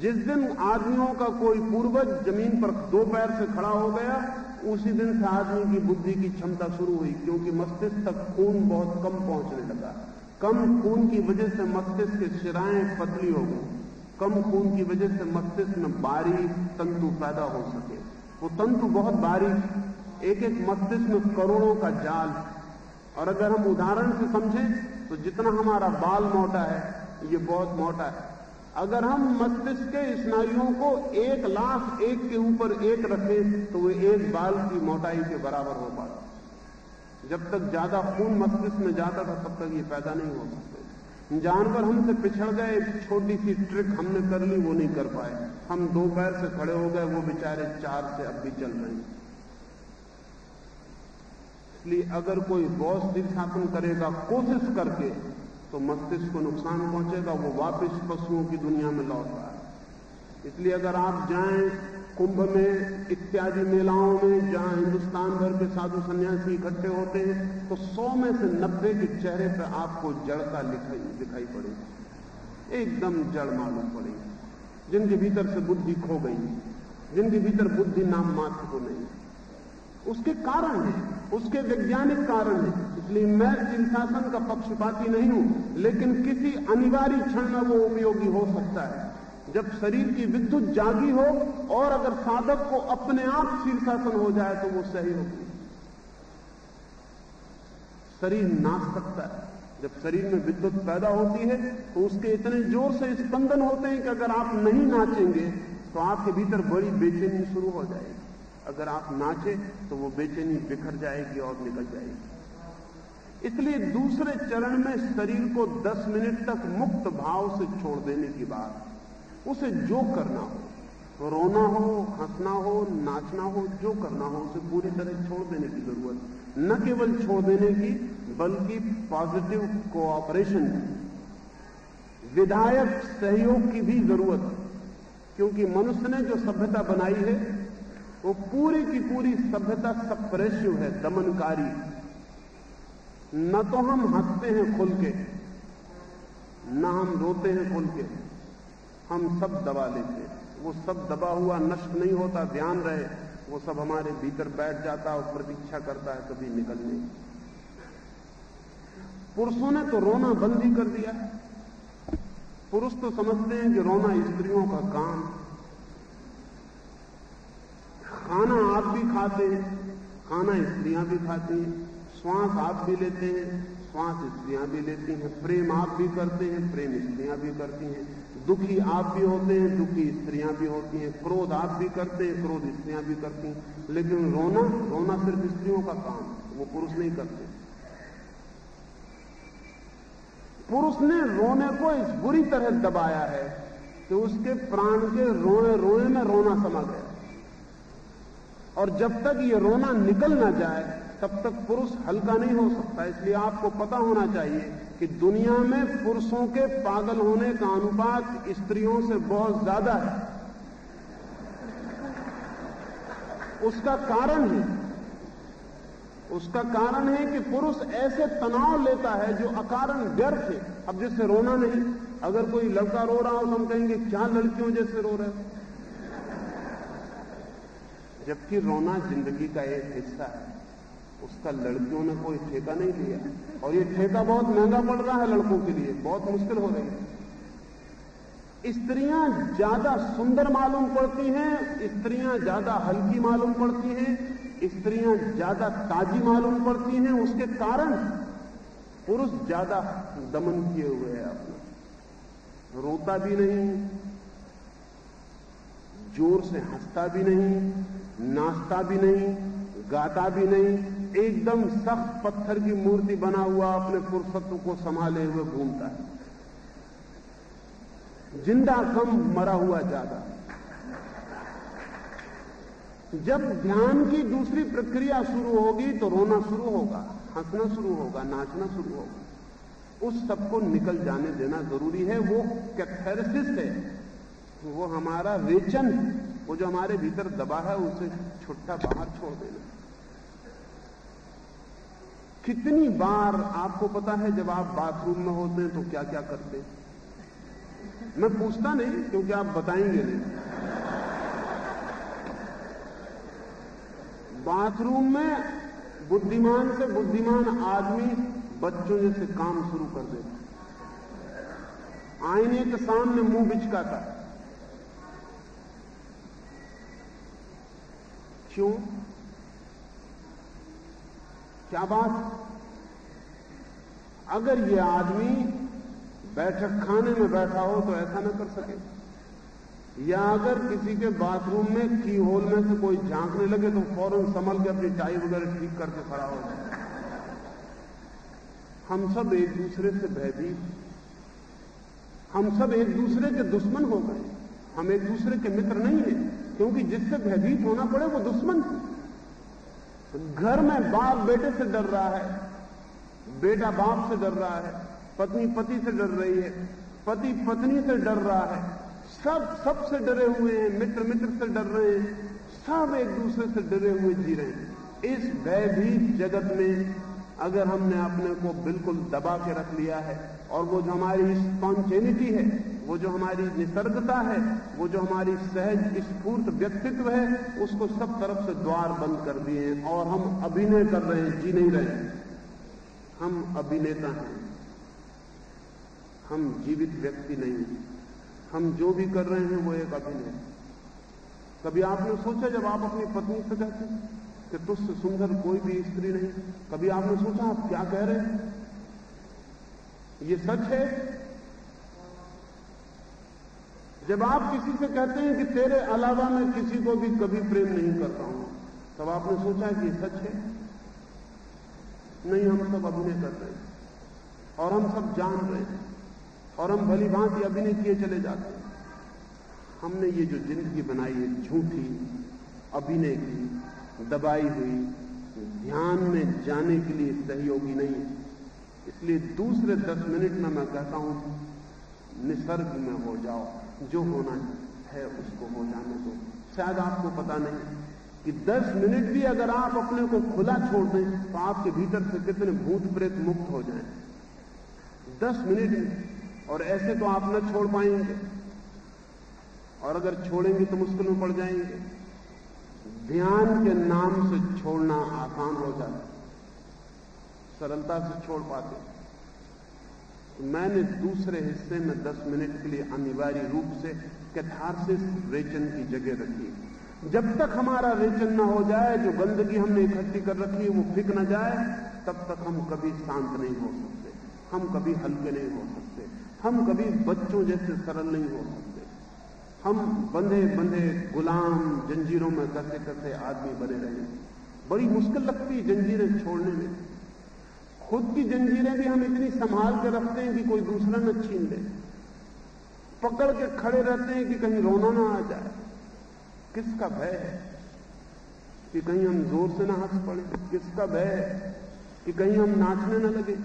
जिस दिन आदमियों का कोई पूर्वज ज़मीन पर दो पैर से खड़ा हो गया, उसी दिन से आदमी की बुद्धि की क्षमता शुरू हुई, क्योंकि मस्तिष्क तक खून बहुत कम पहुँचने लगा। कम खून की वजह से मस्तिष्क के शिराएँ पतली हो गई। कम खून की वजह से मस्तिष्क में बारीक तंतु पैदा हो सके। वो तंतु बहुत बारीक एक एक मस्तिष्क में करोड़ों का जाल। और अगर हम उदाहरण से समझें तो जितना हमारा बाल मोटा है, ये बहुत मोटा है। अगर हम मस्तिष्क के स्नायुओं को एक लाख एक के ऊपर एक रखें तो वो एक बाल की मोटाई के बराबर हो पाता। जब तक ज़्यादा खून मस्तिष्क में जाता था, तब तक ये पैदा नहीं हो सकते। जानवर हमसे पिछड़ गए एक छोटी सी ट्रिक हमने कर ली, वो नहीं कर पाए। हम दो पैर से खड़े हो गए, वो बेचारे चार से अब भी चल रहे हैं। इसलिए अगर कोई बौद्ध शीर्षासन करेगा कोशिश करके तो मस्तिष्क को नुकसान पहुंचेगा, वो वापस पशुओं की दुनिया में लौट रहा है। इसलिए अगर आप जाएँ कुंभ में, इत्यादि मेलाओं में, जहाँ हिंदुस्तान भर के साधु सन्यासी इकट्ठे होते हैं तो सौ में से नब्बे के चेहरे पर आपको जड़ता दिखाई पड़ेगी एकदम जड़ मालूम पड़ेगी जिनके भीतर से बुद्धि खो गई, जिनके भीतर बुद्धि नाम मात्र को नहीं। उसके कारण है, उसके वैज्ञानिक कारण है। इसलिए मैं शीर्षासन का पक्षपाती नहीं हूँ, लेकिन किसी अनिवार्य क्षण में वो उपयोगी हो सकता है। जब शरीर की विद्युत जागी हो और अगर साधक को अपने आप शीर्षासन हो जाए तो वो सही होगी। शरीर नाच सकता है। जब शरीर में विद्युत पैदा होती है तो उसके इतने ज़ोर से स्पंदन होते हैं कि अगर आप नहीं नाचेंगे तो आपके भीतर बड़ी बेचैनी शुरू हो जाएगी। अगर आप नाचे तो वो बेचैनी बिखर जाएगी और निकल जाएगी। इसलिए दूसरे चरण में शरीर को 10 मिनट तक मुक्त भाव से छोड़ देने की बात, उसे जो करना हो, रोना हो, हंसना हो, नाचना हो, जो करना हो, उसे पूरी तरह छोड़ देने की ज़रूरत। न केवल छोड़ देने की, बल्कि पॉजिटिव कोऑपरेशन की विधायक सहयोग की भी ज़रूरत, क्योंकि मनुष्य ने जो सभ्यता बनाई है वो पूरी की पूरी सभ्यता सप्रेसिव है, दमनकारी। न तो हम हँसते हैं खुल के, न हम रोते हैं खुल के। हम सब दबा लेते हैं। वो सब दबा हुआ नष्ट नहीं होता, ध्यान रहे। वो सब हमारे भीतर बैठ जाता और प्रतीक्षा करता है कभी निकलने। पुरुषों ने तो रोना बंद ही कर दिया। पुरुष तो समझते हैं कि रोना स्त्रियों का काम। खाना आप भी खाते हैं, खाना स्त्रियाँ भी खाती हैं, श्वास आप भी लेते हैं, श्वास स्त्रियाँ भी लेती हैं, प्रेम आप भी करते हैं, प्रेम स्त्रियाँ भी करती हैं। दुखी आप भी होते हैं, दुखी स्त्रियाँ भी होती हैं। क्रोध आप भी करते हैं, क्रोध स्त्रियाँ भी करती हैं। लेकिन रोना रोना सिर्फ़ स्त्रियों का काम, वो पुरुष नहीं करते। पुरुष ने रोने को इस बुरी तरह दबाया है कि उसके प्राण के रोने रोने में रोना समा गया। और जब तक ये रोना निकल ना जाए, तब तक पुरुष हल्का नहीं हो सकता। इसलिए आपको पता होना चाहिए कि दुनिया में पुरुषों के पागल होने का अनुपात स्त्रियों से बहुत ज़्यादा है। उसका कारण है, उसका कारण है कि पुरुष ऐसे तनाव लेता है जो अकारण व्यर्थ है। अब जिससे रोना नहीं, अगर कोई लड़का रो रहा हो तो हम कहेंगे, क्या लड़कियों जैसे रो रहे हो? जबकि रोना ज़िंदगी का एक हिस्सा है। उसका लड़कियों ने कोई ठेका नहीं लिया। और ये ठेका बहुत महँगा पड़ रहा है लड़कों के लिए, बहुत मुश्किल हो रही है। स्त्रियाँ ज़्यादा सुंदर मालूम पड़ती हैं, स्त्रियाँ ज़्यादा हल्की मालूम पड़ती हैं, स्त्रियाँ ज़्यादा ताजी मालूम पड़ती हैं, उसके कारण पुरुष ज़्यादा दमन किए हुए है अपना। रोता भी नहीं, ज़ोर से हंसता भी नहीं नाचता भी नहीं, गाता भी नहीं, एकदम सख्त पत्थर की मूर्ति बना हुआ अपने पुरुषत्व को संभाले हुए घूमता है। ज़िंदा कम मरा हुआ ज़्यादा। जब ध्यान की दूसरी प्रक्रिया शुरू होगी तो रोना शुरू होगा, हंसना शुरू होगा, नाचना शुरू होगा। उस सबको निकल जाने देना ज़रूरी है। वो कैथेरसिस है। वो हमारा वेचन है। वो जो हमारे भीतर दबा है, उसे छुट्टा बाहर छोड़ देना कितनी बार आपको पता है, जब आप बाथरूम में होते हैं तो क्या क्या करते मैं पूछता नहीं, क्योंकि आप बताएँगे नहीं। बाथरूम में बुद्धिमान से बुद्धिमान आदमी बच्चों जैसे काम शुरू कर देता आईने के सामने मुँह बिचकाता क्यों? क्या बात? अगर यह आदमी बैठक खाने में बैठा हो तो ऐसा ना कर सके। या अगर किसी के बाथरूम में की होल में से कोई झांकने लगे तो फ़ौरन संभल के अपनी टाई वगैरह ठीक करके खड़ा हो जाए। हम सब एक दूसरे से भयभीत हम सब एक दूसरे के दुश्मन हो गए। हम एक दूसरे के मित्र नहीं है। क्योंकि जिससे भयभीत होना पड़े वो दुश्मन घर में बाप बेटे से डर रहा है, बेटा बाप से डर रहा है, पत्नी पति से डर रही है, पति पत्नी से डर रहा है, सब सबसे डरे हुए हैं, मित्र मित्र से डर रहे हैं, सब एक दूसरे से डरे हुए जी रहे हैं। इस भयभीत जगत में अगर हमने अपने को बिल्कुल दबा के रख लिया है और वो जो हमारी स्पॉन्टेनिटी है, वो जो हमारी निसर्गता है, वो जो हमारी सहज, स्फूर्त व्यक्तित्व है, उसको सब तरफ़ से द्वार बंद कर दिए हैं और हम अभिनय कर रहे हैं, जी नहीं रहे हम अभिनेता हैं। हम जीवित व्यक्ति नहीं हम जो भी कर रहे हैं, वो एक अभिनय। कभी आपने सोचा जब आप अपनी पत्नी से कहते कि तुझसे सुंदर कोई भी स्त्री नहीं? कभी आपने सोचा आप क्या कह रहे हैं? ये सच है? जब आप किसी से कहते हैं कि तेरे अलावा मैं किसी को भी कभी प्रेम नहीं करता हूँ, तब आपने सोचा कि सच है? नहीं, हम सब अभिनय कर रहे हैं, और हम सब जान रहे हैं, और हम भली भांति अभिनय किए चले जाते हैं। हमने ये जो ज़िंदगी बनाई है, झूठी, अभिनय की, दबाई हुई, ध्यान में जाने के लिए सहयोगी नहीं इसलिए दूसरे दस मिनट में मैं कहता हूँ, निसर्ग में हो जाओ, जो होना है उसको हो जाने दो। शायद आपको पता नहीं कि 10 मिनट भी अगर आप अपने को खुला छोड़ दें तो आपके भीतर से कितने भूत प्रेत मुक्त हो जाएँ। 10 मिनट और ऐसे तो आप न छोड़ पाएँगे। और अगर छोड़ेंगे तो मुश्किल में पड़ जाएँगे। ध्यान के नाम से छोड़ना आसान हो जाता सरलता से छोड़ पाते। मैंने दूसरे हिस्से में 10 मिनट के लिए अनिवार्य रूप से कैथारसिस रेचन की जगह रखी। जब तक हमारा रेचन न हो जाए, जो गंदगी हमने इकट्ठी कर रखी है, वो फिक ना जाए, तब तक हम कभी शांत नहीं हो सकते। हम कभी हल्के नहीं हो सकते। हम कभी बच्चों जैसे सरल नहीं हो सकते। हम बंधे बंधे गुलाम जंजीरों में कसे करते आदमी बने रहे। बड़ी मुश्किल लगती है जंजीरें छोड़ने में। खुद की जंजीरें भी हम इतनी संभाल के रखते हैं कि कोई दूसरा न छीन ले। पकड़ के खड़े रहते हैं कि कहीं रोना ना आ जाए। किसका भय है कि कहीं हम ज़ोर से ना हंस पड़े? किसका भय है कि कहीं हम नाचने ना लगे?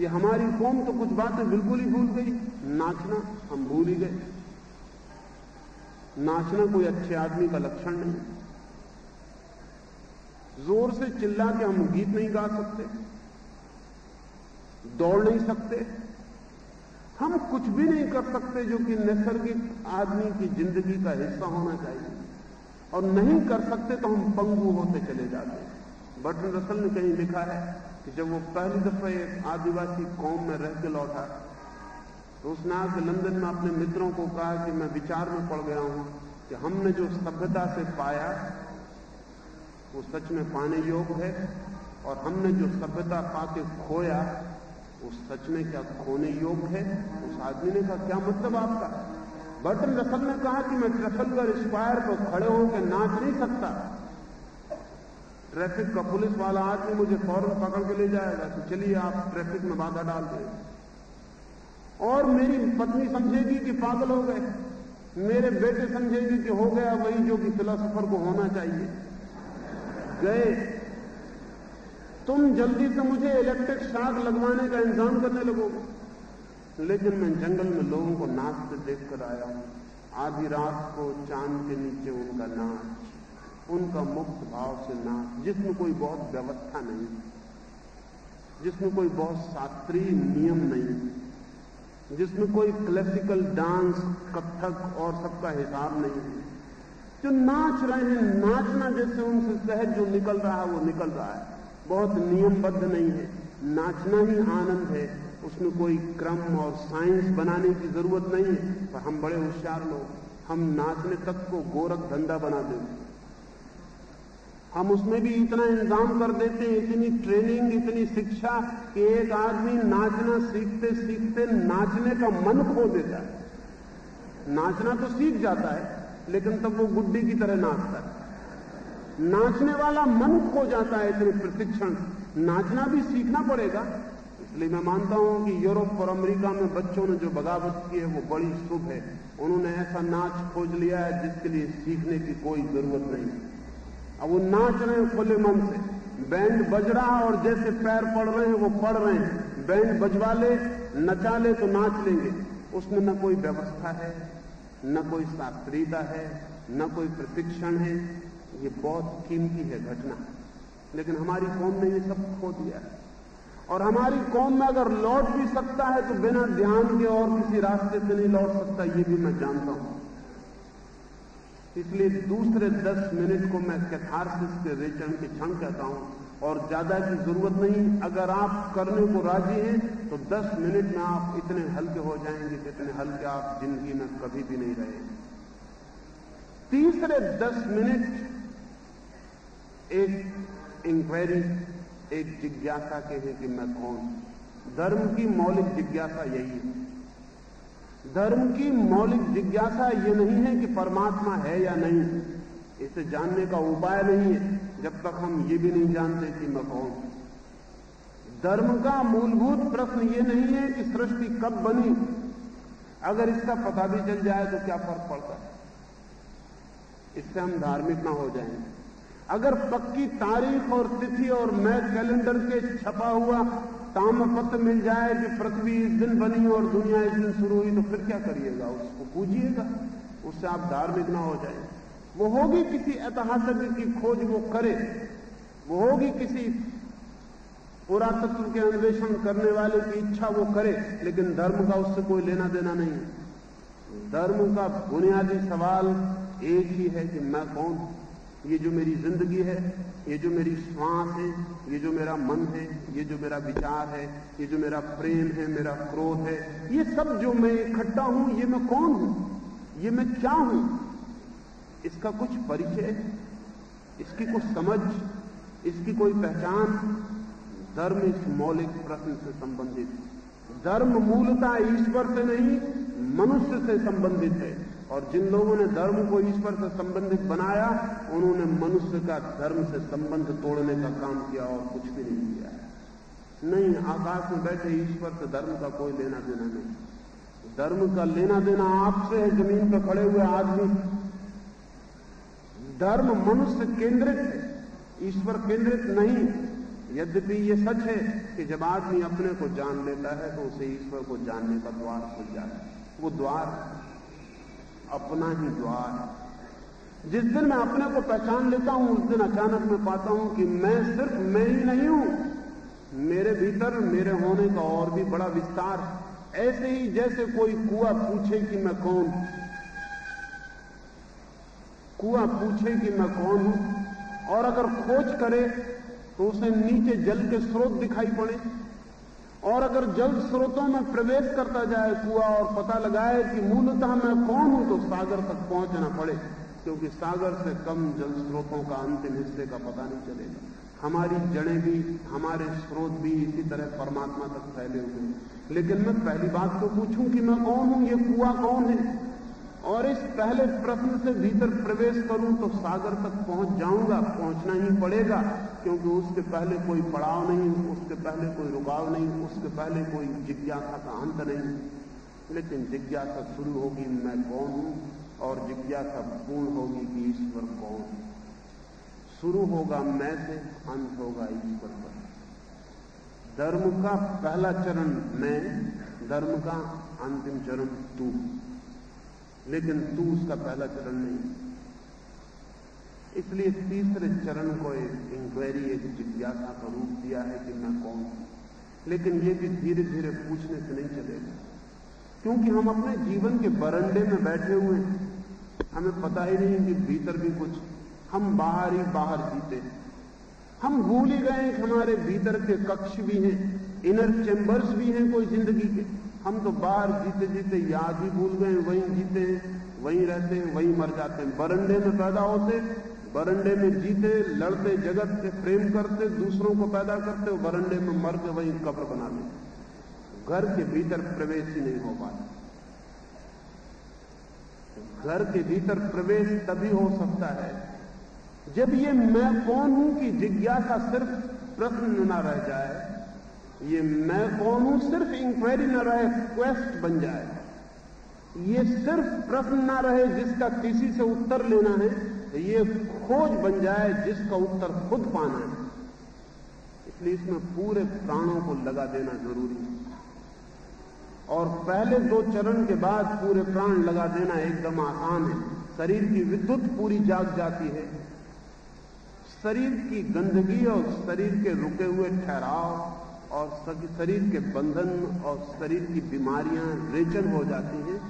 ये हमारी कौम तो कुछ बातें बिल्कुल ही भूल गई। नाचना, हम भूल ही गए। नाचना कोई अच्छे आदमी का लक्षण नहीं। ज़ोर से चिल्ला के हम गीत नहीं गा सकते। दौड़ नहीं सकते। हम कुछ भी नहीं कर सकते जो कि नैसर्गिक आदमी की ज़िंदगी का हिस्सा होना चाहिए। और नहीं कर सकते तो हम पंगु होते चले जाते हैं। बटन रसल ने कहीं लिखा है कि जब वो पहली दफ़ा एक आदिवासी कौम में रह के लौटा तो उसने आके लंदन में अपने मित्रों को कहा कि मैं विचार में पड़ गया हूँ कि हमने जो सभ्यता से पाया, वो सच में पाने योग्य है। और हमने जो सभ्यता पाके खोया वो सच में क्या खोने योग्य है? उस आदमी ने कहा, क्या मतलब आपका? बर्टन रसल ने कहा कि मैं ट्रफलगर स्क्वायर पर खड़े होकर नाच नहीं सकता। ट्रैफ़िक का पुलिस वाला आदमी मुझे फ़ौरन पकड़ के ले जाएगा तो चलिए आप ट्रैफ़िक में बाधा डाल दें। और मेरी पत्नी समझेगी कि पागल हो गए। मेरे बेटे समझेंगे कि हो गया वही जो कि फिलोसफर को होना चाहिए। गए। तुम जल्दी से मुझे इलेक्ट्रिक शाक लगवाने का इंतज़ाम करने लगोगे लेकिन मैं जंगल में लोगों को नाचते देखकर आया हूँ। आधी रात को चाँद के नीचे उनका नाच, उनका मुक्त भाव से नाच, जिसमें कोई बहुत व्यवस्था नहीं, जिसमें कोई बहुत शास्त्रीय नियम नहीं, जिसमें कोई क्लासिकल डांस कथक और सबका हिसाब नहीं। है जो नाच रहे हैं, नाचना जैसे उनसे सहज जो निकल रहा है, वो निकल रहा है। बहुत नियमबद्ध नहीं है। नाचना ही आनंद है। उसमें कोई क्रम और साइंस बनाने की ज़रूरत नहीं है। पर हम बड़े होशियार लोग। हम नाचने तक को गोरख धंधा बना देते हम उसमें भी इतना इंतज़ाम कर देते हैं, इतनी ट्रेनिंग इतनी शिक्षा कि एक आदमी नाचना सीखते सीखते नाचने का मन खो देता है। नाचना तो सीख जाता है, लेकिन तब वो गुड्डी की तरह नाचता है। नाचने वाला मन खो जाता है इतने प्रशिक्षण नाचना भी सीखना पड़ेगा। इसलिए मैं मानता हूँ कि यूरोप और अमेरिका में बच्चों ने जो बगावत की है, वो बड़ी शुभ है। उन्होंने ऐसा नाच खोज लिया है जिसके लिए सीखने की कोई ज़रूरत नहीं। अब वो नाच रहे हैं खुले मन से। बैंड बज रहा और जैसे पैर पड़ रहे हैं, वो पड़ रहे हैं। बैंड बजवा ले, नचा ले तो नाच लेंगे। उसमें न कोई व्यवस्था है, न कोई शास्त्रीयता है, न कोई प्रशिक्षण है। ये बहुत कीमती है घटना। लेकिन हमारी कौम ने ये सब खो दिया है। और हमारी कौम में अगर लौट भी सकता है तो बिना ध्यान के और किसी रास्ते से नहीं लौट सकता, ये भी मैं जानता हूँ। इसलिए दूसरे दस मिनट को मैं कैथारसिस के रेचन के क्षण कहता हूँ, और ज़्यादा की ज़रूरत नहीं, अगर आप करने को राज़ी हैं तो दस मिनट में आप इतने हल्के हो जाएँगे जितने हल्के आप ज़िंदगी में कभी भी नहीं रहे। तीसरे दस मिनट एक इंक्वायरी एक जिज्ञासा के हैं कि मैं कौन? धर्म की मौलिक जिज्ञासा यही है। धर्म की मौलिक जिज्ञासा ये नहीं है कि परमात्मा है या नहीं। इसे जानने का उपाय नहीं है, जब तक हम ये भी नहीं जानते कि मैं कौन। धर्म का मूलभूत प्रश्न ये नहीं है कि सृष्टि कब बनी। अगर इसका पता भी चल जाए तो क्या फ़र्क पड़ता है? इससे हम धार्मिक ना हो जाएँगे अगर पक्की तारीख और तिथि और मैथ कैलेंडर के छपा हुआ तामपत्र मिल जाए कि पृथ्वी इस दिन बनी और दुनिया इस दिन शुरू हुई तो फिर क्या करिएगा? उसको पूजिएगा। उससे आप धार्मिक ना हो जाए। वो होगी किसी ऐतिहासिक की खोज वो करे। वो होगी किसी पुरातत्व के अन्वेषण करने वाले की इच्छा वो करे, लेकिन धर्म का उससे कोई लेना देना नहीं। धर्म का बुनियादी सवाल एक ही है कि मैं कौन हूँ? ये जो मेरी ज़िंदगी है, ये जो मेरी श्वास है, ये जो मेरा मन है, ये जो मेरा विचार है, ये जो मेरा प्रेम है, मेरा क्रोध है, ये सब जो मैं इकट्ठा हूँ, ये मैं कौन हूँ? ये मैं क्या हूँ? इसका कुछ परिचय, इसकी कुछ समझ, इसकी कोई पहचान, धर्म इस मौलिक प्रश्न से संबंधित धर्म मूलता ईश्वर से नहीं, मनुष्य से संबंधित है। और जिन लोगों ने धर्म को ईश्वर से संबंधित बनाया, उन्होंने मनुष्य का धर्म से संबंध तोड़ने का काम किया और कुछ भी नहीं किया नहीं, आकाश में बैठे ईश्वर से धर्म का कोई लेना देना नहीं। धर्म का लेना देना आपसे है, ज़मीन पर खड़े हुए आदमी। धर्म मनुष्य केंद्रित है, ईश्वर केंद्रित नहीं यद्यपि ये सच है कि जब आदमी अपने को जान लेता है तो उसे ईश्वर को जानने का द्वार खुल जाता है। वो द्वार अपना ही द्वार है। जिस दिन मैं अपने को पहचान लेता हूँ, उस दिन अचानक मैं पाता हूँ कि मैं सिर्फ़ मैं ही नहीं हूँ। मेरे भीतर, मेरे होने का और भी बड़ा विस्तार ऐसे ही जैसे कोई कुआ पूछे कि मैं कौन कुआ पूछे कि मैं कौन हूँ। और अगर खोज करे तो उसे नीचे जल के स्रोत दिखाई पड़े। और अगर जल स्रोतों में प्रवेश करता जाए, कुआ और पता लगाए कि मूलतः मैं कौन हूँ तो सागर तक पहुँचना पड़े, क्योंकि सागर से कम जल स्रोतों का अंतिम हिस्से का पता नहीं चलेगा। हमारी जड़ें भी, हमारे स्रोत भी इसी तरह परमात्मा तक फैले हुए हैं। लेकिन मैं पहली बात तो पूछूँ कि मैं कौन हूँ, ये कुआ कौन है? और इस पहले प्रश्न से भीतर प्रवेश करूँ तो सागर तक पहुँच जाऊँगा, पहुँचना ही पड़ेगा, क्योंकि उसके पहले कोई पड़ाव नहीं, उसके पहले कोई रुकाव नहीं, उसके पहले कोई जिज्ञासा का अंत नहीं। लेकिन जिज्ञासा शुरू होगी, मैं कौन हूँ? और जिज्ञासा पूर्ण होगी कि ईश्वर कौन शुरू होगा मैं से, अंत होगा ईश्वर पर। धर्म का पहला चरण मैं, धर्म का अंतिम चरण तू। लेकिन तू उसका पहला चरण नहीं। इसलिए तीसरे चरण को एक इंक्वायरी एक जिज्ञासा का रूप दिया है कि मैं कौन हूँ। लेकिन ये भी धीरे धीरे पूछने से नहीं चलेगा। क्योंकि हम अपने जीवन के बरंडे में बैठे हुए हैं। हमें पता ही नहीं कि भीतर भी कुछ हम बाहर ही बाहर जीते हम भूल ही गए हमारे भीतर के कक्ष भी हैं इनर चैम्बर्स भी हैं कोई ज़िंदगी के। हम तो बाहर जीते जीते याद ही भूल गए, वहीं जीते, वहीं रहते हैं वहीं मर जाते हैं। बरंडे में पैदा होते, बरंडे में जीते, लड़ते, जगत से प्रेम करते, दूसरों को पैदा करते बरंडे में मर के वहीं कब्र बना लेते। घर के भीतर प्रवेश ही नहीं हो पाता। घर के भीतर प्रवेश तभी हो सकता है, जब ये मैं कौन हूँ कि जिज्ञासा सिर्फ़ प्रश्न न रह जाए ये मैं कौन हूँ? सिर्फ़ इंक्वायरी ना रहे क्वेस्ट बन जाए। ये सिर्फ़ प्रश्न ना रहे जिसका किसी से उत्तर लेना है, ये खोज बन जाए जिसका उत्तर खुद पाना है। इसलिए इसमें पूरे प्राणों को लगा देना ज़रूरी है। और पहले दो चरण के बाद पूरे प्राण लगा देना एकदम आसान है। शरीर की विद्युत पूरी जाग जाती है। शरीर की गंदगी और शरीर के रुके हुए ठहराव और शरीर के बंधन और शरीर की बीमारियाँ रेचन हो जाती हैं,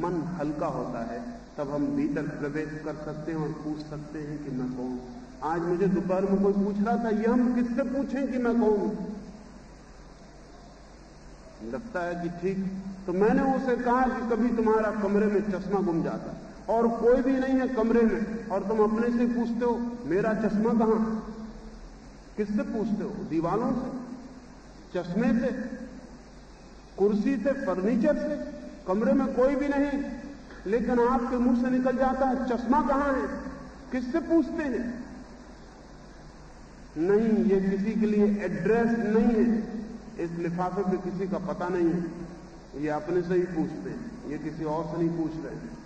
मन हल्का होता है। तब हम भीतर प्रवेश कर सकते हैं और पूछ सकते हैं कि मैं कौन? आज मुझे दोपहर में कोई पूछ रहा था ये हम किससे पूछें कि मैं कौन? लगता है कि ठीक तो मैंने उसे कहा कि कभी तुम्हारा कमरे में चश्मा गुम जाता। और कोई भी नहीं है कमरे में, और तुम अपने से पूछते हो, मेरा चश्मा कहाँ? किससे पूछते हो? दीवालों से? चश्मे से, कुर्सी से, फर्नीचर से, कमरे में कोई भी नहीं। लेकिन आपके मुँह से निकल जाता है, चश्मा कहाँ है? किससे पूछते हैं? नहीं, ये किसी के लिए एड्रेस नहीं है। इस लिफाफे पे किसी का पता नहीं है। ये अपने से ही पूछते हैं। ये किसी और से नहीं पूछ रहे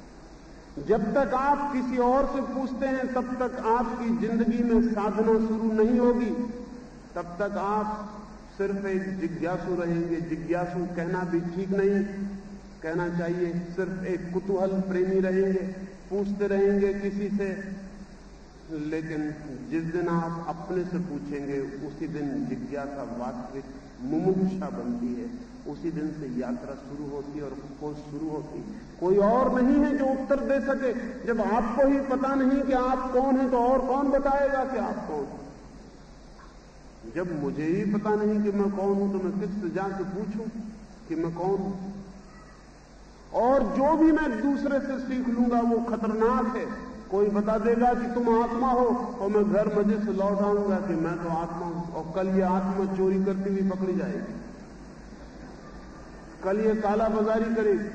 जब तक आप किसी और से पूछते हैं, तब तक आपकी ज़िंदगी में साधना शुरू नहीं होगी। तब तक आप सिर्फ़ एक जिज्ञासु रहेंगे। जिज्ञासु कहना भी ठीक नहीं। कहना चाहिए, सिर्फ़ एक कुतूहल प्रेमी रहेंगे। पूछते रहेंगे किसी से। लेकिन जिस दिन आप अपने से पूछेंगे, उसी दिन जिज्ञासा वास्तविक मुमुक्षा बनती है। उसी दिन से यात्रा शुरू होती है और खोज शुरू होती है। कोई और नहीं है जो उत्तर दे सके। जब आपको ही पता नहीं कि आप कौन है तो और कौन बताएगा कि आप कौन जब मुझे ही पता नहीं कि मैं कौन हूँ तो मैं किससे जाके पूछूँ कि मैं कौन हूँ? और जो भी मैं दूसरे से सीख लूँगा, वो खतरनाक है। कोई बता देगा कि तुम आत्मा हो, और मैं घर मज़े से लौट आऊँगा कि मैं तो आत्मा हूँ, और कल ये आत्मा चोरी करती हुई पकड़ी जाएगी। कल ये काला बाजारी करेगी।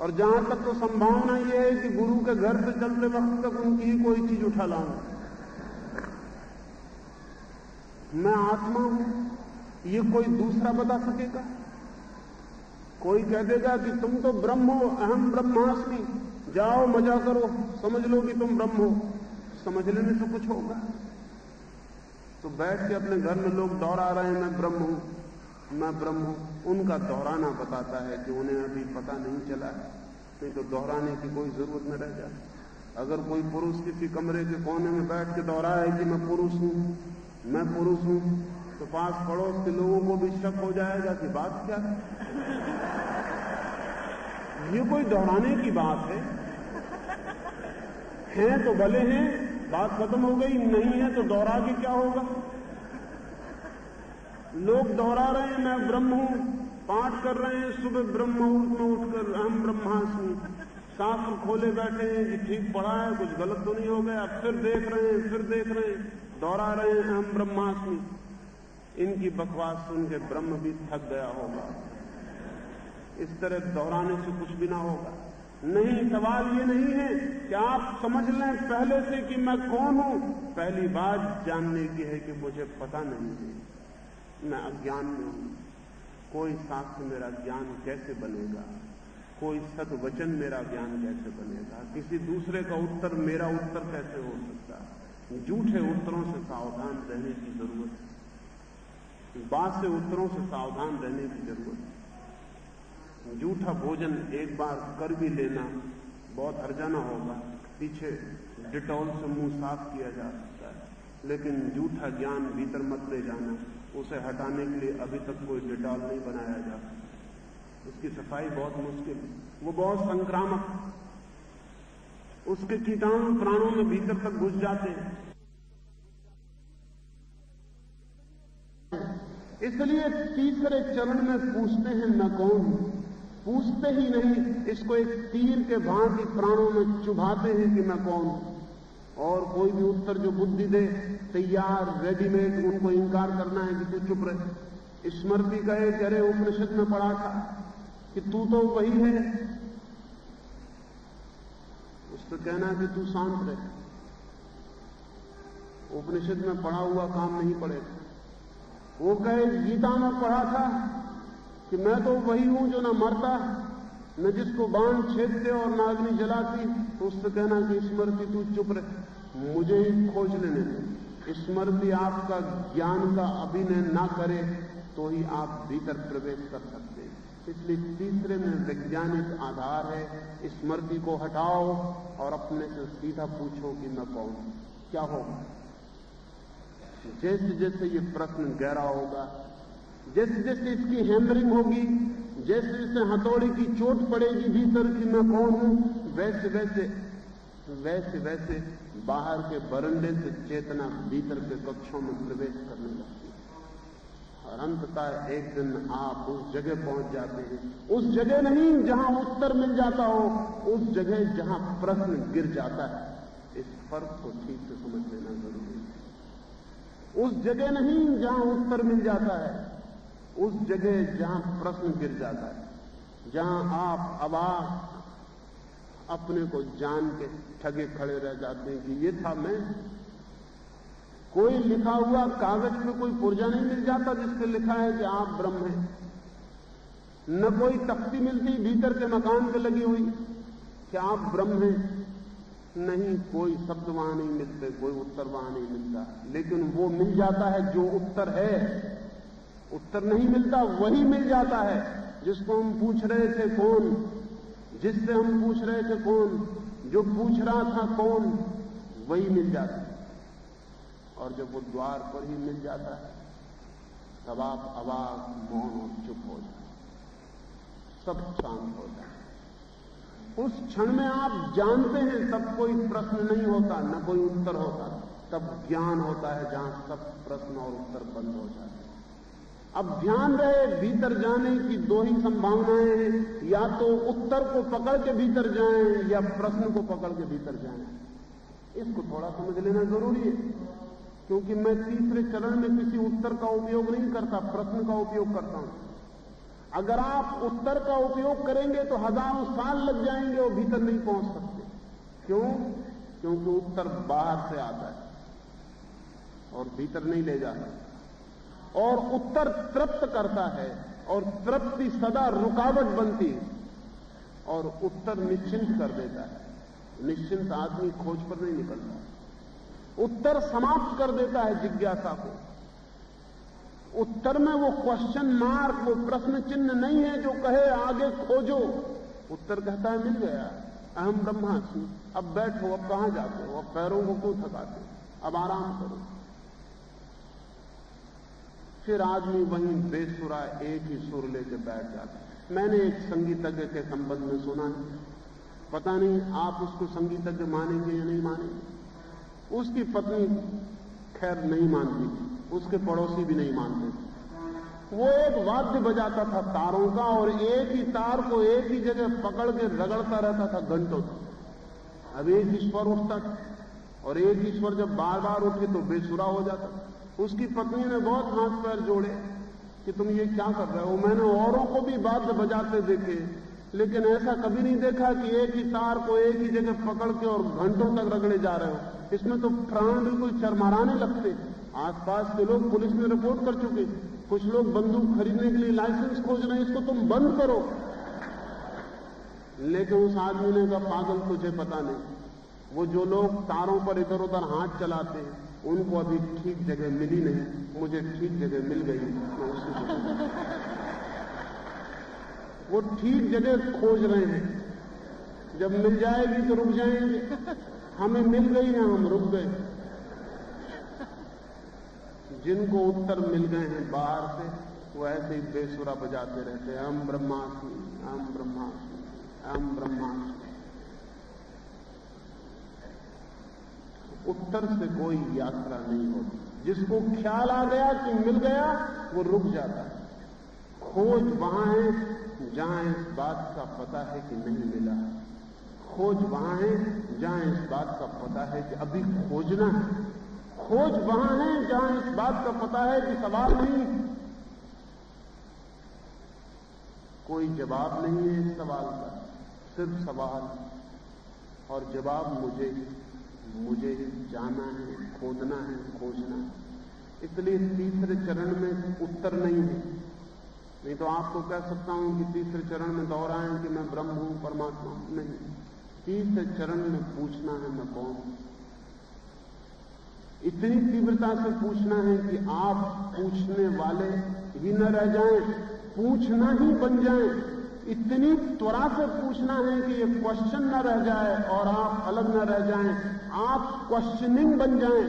और जहाँ तक तो संभावना ये है कि गुरु के घर से चलते वक्त तक उनकी ही कोई चीज़ उठा लाऊँगा। मैं आत्मा हूँ। ये कोई दूसरा बता सकेगा? कोई कह देगा कि तुम तो ब्रह्म हो, अहम ब्रह्मास्मि। जाओ, मज़ा करो, समझ लो कि तुम ब्रह्म हो। समझ लेने से कुछ होगा। तो बैठ के अपने घर में लोग दोहरा रहे हैं, मैं ब्रह्म हूँ, मैं ब्रह्म हूँ। उनका दोहराना बताता है कि उन्हें अभी पता नहीं चला है, नहीं तो दोहराने की कोई ज़रूरत न रह जाए। अगर कोई पुरुष किसी कमरे के कोने में बैठ के दोहराए कि मैं पुरुष हूँ मैं पुरुष हूँ तो पास पड़ोस के लोगों को भी शक हो जाएगा कि बात क्या ये कोई दोहराने की बात है। हैं तो भले हैं, बात खत्म हो गई, नहीं है तो दोहरा के क्या होगा? लोग दोहरा रहे हैं, मैं ब्रह्म हूँ, पाठ कर रहे हैं, सुबह ब्रह्म मुहूर्त में उठकर हम ब्रह्मास्मि। शास्त्र खोले बैठे हैं कि ठीक पढ़ा है, कुछ गलत तो नहीं हो गया, फिर देख रहे हैं, फिर देख रहे हैं। दोहरा रहे हैं हम ब्रह्मास्मि। इनकी बकवास सुन के ब्रह्म भी थक गया होगा। इस तरह दोहराने से कुछ भी ना होगा। नहीं, सवाल ये नहीं है कि आप समझ लें पहले से कि मैं कौन हूँ। पहली बात जानने की है कि मुझे पता नहीं है। मैं अज्ञान में हूँ। कोई साक्ष्य मेरा ज्ञान कैसे बनेगा? कोई सदवचन मेरा ज्ञान कैसे बनेगा? किसी दूसरे का उत्तर मेरा उत्तर कैसे हो सकता है? झूठे उत्तरों से सावधान रहने की ज़रूरत है। बात से उत्तरों से सावधान रहने की ज़रूरत है। जूठा भोजन एक बार कर भी लेना बहुत हर्जाना होगा। पीछे डिटॉल से मुँह साफ़ किया जा सकता है, लेकिन जूठा ज्ञान भीतर मत ले जाना। उसे हटाने के लिए अभी तक कोई डिटॉल नहीं बनाया जा सकता। उसकी सफ़ाई बहुत मुश्किल वो बहुत संक्रामक उसके कीटाणु प्राणों में भीतर तक घुस जाते हैं। इसलिए तीसरे चरण में पूछते हैं, न कौन? पूछते ही नहीं, इसको एक तीर के भांति प्राणों में चुभाते हैं कि मैं कौन? और कोई भी उत्तर जो बुद्धि दे, तैयार रेडीमेड उनको इंकार करना है कि तू चुप रहे। स्मृति कहे कि, अरे उपनिषद में पढ़ा था कि तू तो वही है उसको कहना है कि तू शांत रहे। उपनिषद में पढ़ा हुआ काम नहीं पड़ेगा वो कहे, गीता में पढ़ा था कि मैं तो वही हूँ जो ना मरता, न जिसको बाण छेदते और न अग्नि जलाती। तो उससे कहना कि स्मृति, तू चुप रहे। मुझे ही खोज लेने स्मृति आपका ज्ञान का अभिनय ना करे तो ही आप भीतर प्रवेश कर सकते। इसलिए तीसरे में वैज्ञानिक आधार है स्मृति को हटाओ और अपने से सीधा पूछो कि मैं कौन, क्या होगा? जैसे जैसे ये प्रश्न गहरा होगा, जैसे जैसे इसकी हैमरिंग होगी, जैसे जैसे हथौड़ी की चोट पड़ेगी भीतर की मैं कौन हूँ, वैसे वैसे वैसे वैसे बाहर के बरंडे से चेतना भीतर के कक्षों में प्रवेश करने लगती और अंततः एक दिन आप उस जगह पहुँच जाते हैं। उस जगह नहीं जहाँ उत्तर मिल जाता हो, उस जगह जहाँ प्रश्न गिर जाता है। इस फ़र्क को ठीक से समझ लेना ज़रूरी है। उस जगह नहीं जहाँ उत्तर मिल जाता है, उस जगह जहाँ प्रश्न गिर जाता है। जहाँ आप अबाक अपने को जान के ठगे खड़े रह जाते हैं कि ये था मैं कोई लिखा हुआ कागज़ में कोई पुर्जा नहीं मिल जाता जिसपे लिखा है कि आप ब्रह्म हैं। न कोई तख्ती मिलती, भीतर के मकान पे लगी हुई, कि आप ब्रह्म हैं। नहीं, कोई शब्द वहाँ नहीं मिलते, कोई उत्तर वहाँ नहीं मिलता। लेकिन वो मिल जाता है, जो उत्तर है। उत्तर नहीं मिलता, वही मिल जाता है, जिसको हम पूछ रहे थे कौन? जिससे हम पूछ रहे थे कौन? जो पूछ रहा था कौन? वही मिल जाता है। और जब वो द्वार पर ही मिल जाता है, तब आप अवाक, मौन और चुप हो जाए सब शांत हो जाए उस क्षण में आप जानते हैं, तब कोई प्रश्न नहीं होता, न कोई उत्तर होता। तब ज्ञान होता है, जहाँ सब प्रश्न और उत्तर बंद हो जाते हैं। अब ध्यान रहे, भीतर जाने की दो ही संभावनाएँ हैं। या तो उत्तर को पकड़ के भीतर जाएँ, या प्रश्न को पकड़ के भीतर जाएँ। इसको थोड़ा समझ लेना ज़रूरी है। क्योंकि मैं तीसरे चरण में किसी उत्तर का उपयोग नहीं करता, प्रश्न का उपयोग करता हूँ। अगर आप उत्तर का उपयोग करेंगे तो हज़ारों साल लग जाएँगे और भीतर नहीं पहुँच सकते। क्यों? क्योंकि उत्तर बाहर से आता है और भीतर नहीं ले जाता। और उत्तर तृप्त करता है और तृप्ति सदा रुकावट बनती है और उत्तर निश्चिंत कर देता है। निश्चिंत आदमी खोज पर नहीं निकलता। उत्तर समाप्त कर देता है जिज्ञासा को। उत्तर में वो क्वेश्चन मार्क वो प्रश्न चिन्ह नहीं है जो कहे, आगे खोजो। उत्तर कहता है, मिल गया। अहम ब्रह्मा ब्रह्मास्मि। अब बैठो, अब कहाँ जाते हो? अब पैरों को क्यों थकाते अब आराम करो। फिर आदमी वहीं बेसुरा एक ही सुर लेके बैठ जाता मैंने एक संगीतज्ञ के संबंध में सुना है पता नहीं आप उसको संगीतज्ञ मानेंगे या नहीं मानेंगे। उसकी पत्नी खैर नहीं मानती उसके पड़ोसी भी नहीं मानते वो एक वाद्य बजाता था तारों का और एक ही तार को एक ही जगह पकड़ के रगड़ता रहता था घंटों तक। अब एक ईश्वर उठता और एक ईश्वर जब बार बार उठे तो बेसुरा हो जाता उसकी पत्नी ने बहुत हाथ पैर जोड़े कि तुम ये क्या कर रहे हो? मैंने औरों को भी वाद्य बजाते देखे, लेकिन ऐसा कभी नहीं देखा कि एक ही तार को एक ही जगह पकड़ के और घंटों तक रगड़े जा रहे हो। इसमें तो प्राण बिल्कुल चरमराने लगते आसपास के लोग पुलिस में रिपोर्ट कर चुके कुछ लोग बंदूक खरीदने के लिए लाइसेंस खोज रहे हैं, इसको तुम बंद करो। लेकिन उस आदमी ने कहा, पागल, तुझे पता नहीं। वो जो लोग तारों पर इधर उधर हाथ चलाते हैं, उनको अभी ठीक जगह मिली नहीं। मुझे ठीक जगह मिल गई। वो ठीक जगह खोज रहे हैं। जब मिल जाएगी तो रुक जाएँगे। हमें मिल गई है हम रुक गए जिनको उत्तर मिल गए हैं बाहर से, वो ऐसे ही बेसुरा बजाते रहते हैं। हम ब्रह्मास्मि हम ब्रह्मास्मि हम ब्रह्मास्मि। उत्तर से कोई यात्रा नहीं होती। जिसको ख्याल आ गया कि मिल गया, वो रुक जाता है। खोज वहाँ है, जहाँ इस बात का पता है कि नहीं मिला। खोज वहाँ है, जहाँ इस बात का पता है कि अभी खोजना है। खोज वहाँ है, जहाँ इस बात का पता है कि सवाल नहीं कोई जवाब नहीं है इस सवाल का, सिर्फ़ सवाल। और जवाब मुझे मुझे जाना है खोदना है, खोजना है। इसलिए तीसरे चरण में उत्तर नहीं है। नहीं तो आपको कह सकता हूँ कि तीसरे चरण में दोहराएँ कि मैं ब्रह्म हूँ, परमात्मा नहीं। तीसरे चरण में पूछना है मैं कौन? इतनी तीव्रता से पूछना है कि आप पूछने वाले ही न रह जाएँ, पूछना ही बन जाएँ। इतनी त्वरा से पूछना है कि ये क्वेश्चन न रह जाए और आप अलग न रह जाएँ। आप क्वेश्चनिंग बन जाएँ,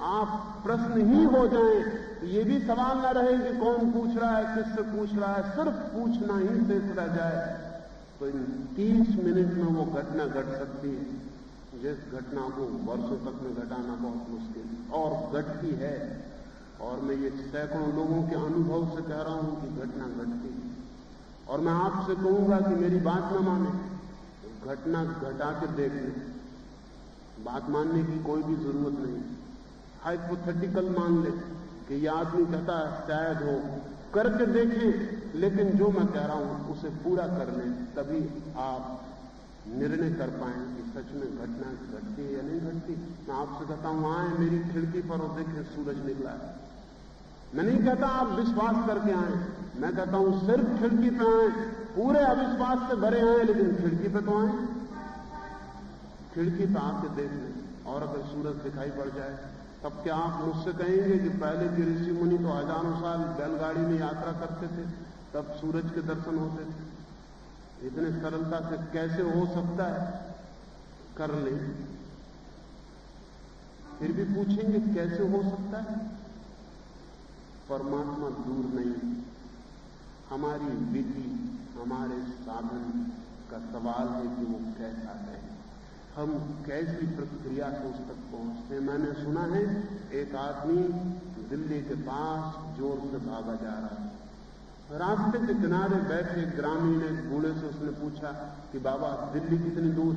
आप प्रश्न ही हो जाएँ। ये भी सवाल न रहे कि कौन पूछ रहा है, किससे पूछ रहा है, सिर्फ़ पूछना ही शेष रह जाए। तो इन तीस मिनट में वो घटना घट सकती है। जिस घटना को वर्षों तक में घटाना बहुत मुश्किल। और घटती है। और मैं ये सैकड़ों लोगों के अनुभव से कह रहा हूँ कि घटना घटती है। और मैं आपसे कहूँगा कि मेरी बात न माने। घटना घटा के देख लें। बात मानने की कोई भी ज़रूरत नहीं। हाइपोथेटिकल मान ले कि यह आदमी कहता शायद हो। करके देखें। लेकिन जो मैं कह रहा हूँ, उसे पूरा कर लें तभी आप निर्णय कर पाए कि सच में घटना घटती है या नहीं घटती। मैं आपसे कहता हूँ, आए, मेरी खिड़की पर और देखें, सूरज निकला है। मैं नहीं कहता आप विश्वास करके आए। मैं कहता हूँ, सिर्फ़ खिड़की पे आए, पूरे अविश्वास से भरे आए, लेकिन खिड़की पे तो आए। खिड़की पे आके देख लें, और अगर सूरज दिखाई पड़ जाए, तब क्या आप मुझसे कहेंगे कि पहले के ऋषि मुनि तो हज़ारों साल बैलगाड़ी में यात्रा करते थे? तब सूरज के दर्शन होते थे। इतने सरलता से कैसे हो सकता है? कर ले। फिर भी पूछेंगे, कैसे हो सकता है? परमात्मा दूर नहीं हमारी विधि, हमारे साधन का सवाल है कि वो कैसा है। हम कैसी प्रक्रिया से उस तक पहुँचते मैंने सुना है, एक आदमी दिल्ली के पास ज़ोर से भागा जा रहा है रास्ते के किनारे बैठे ग्रामीण एक बूढ़े से उसने पूछा कि, बाबा, दिल्ली कितनी दूर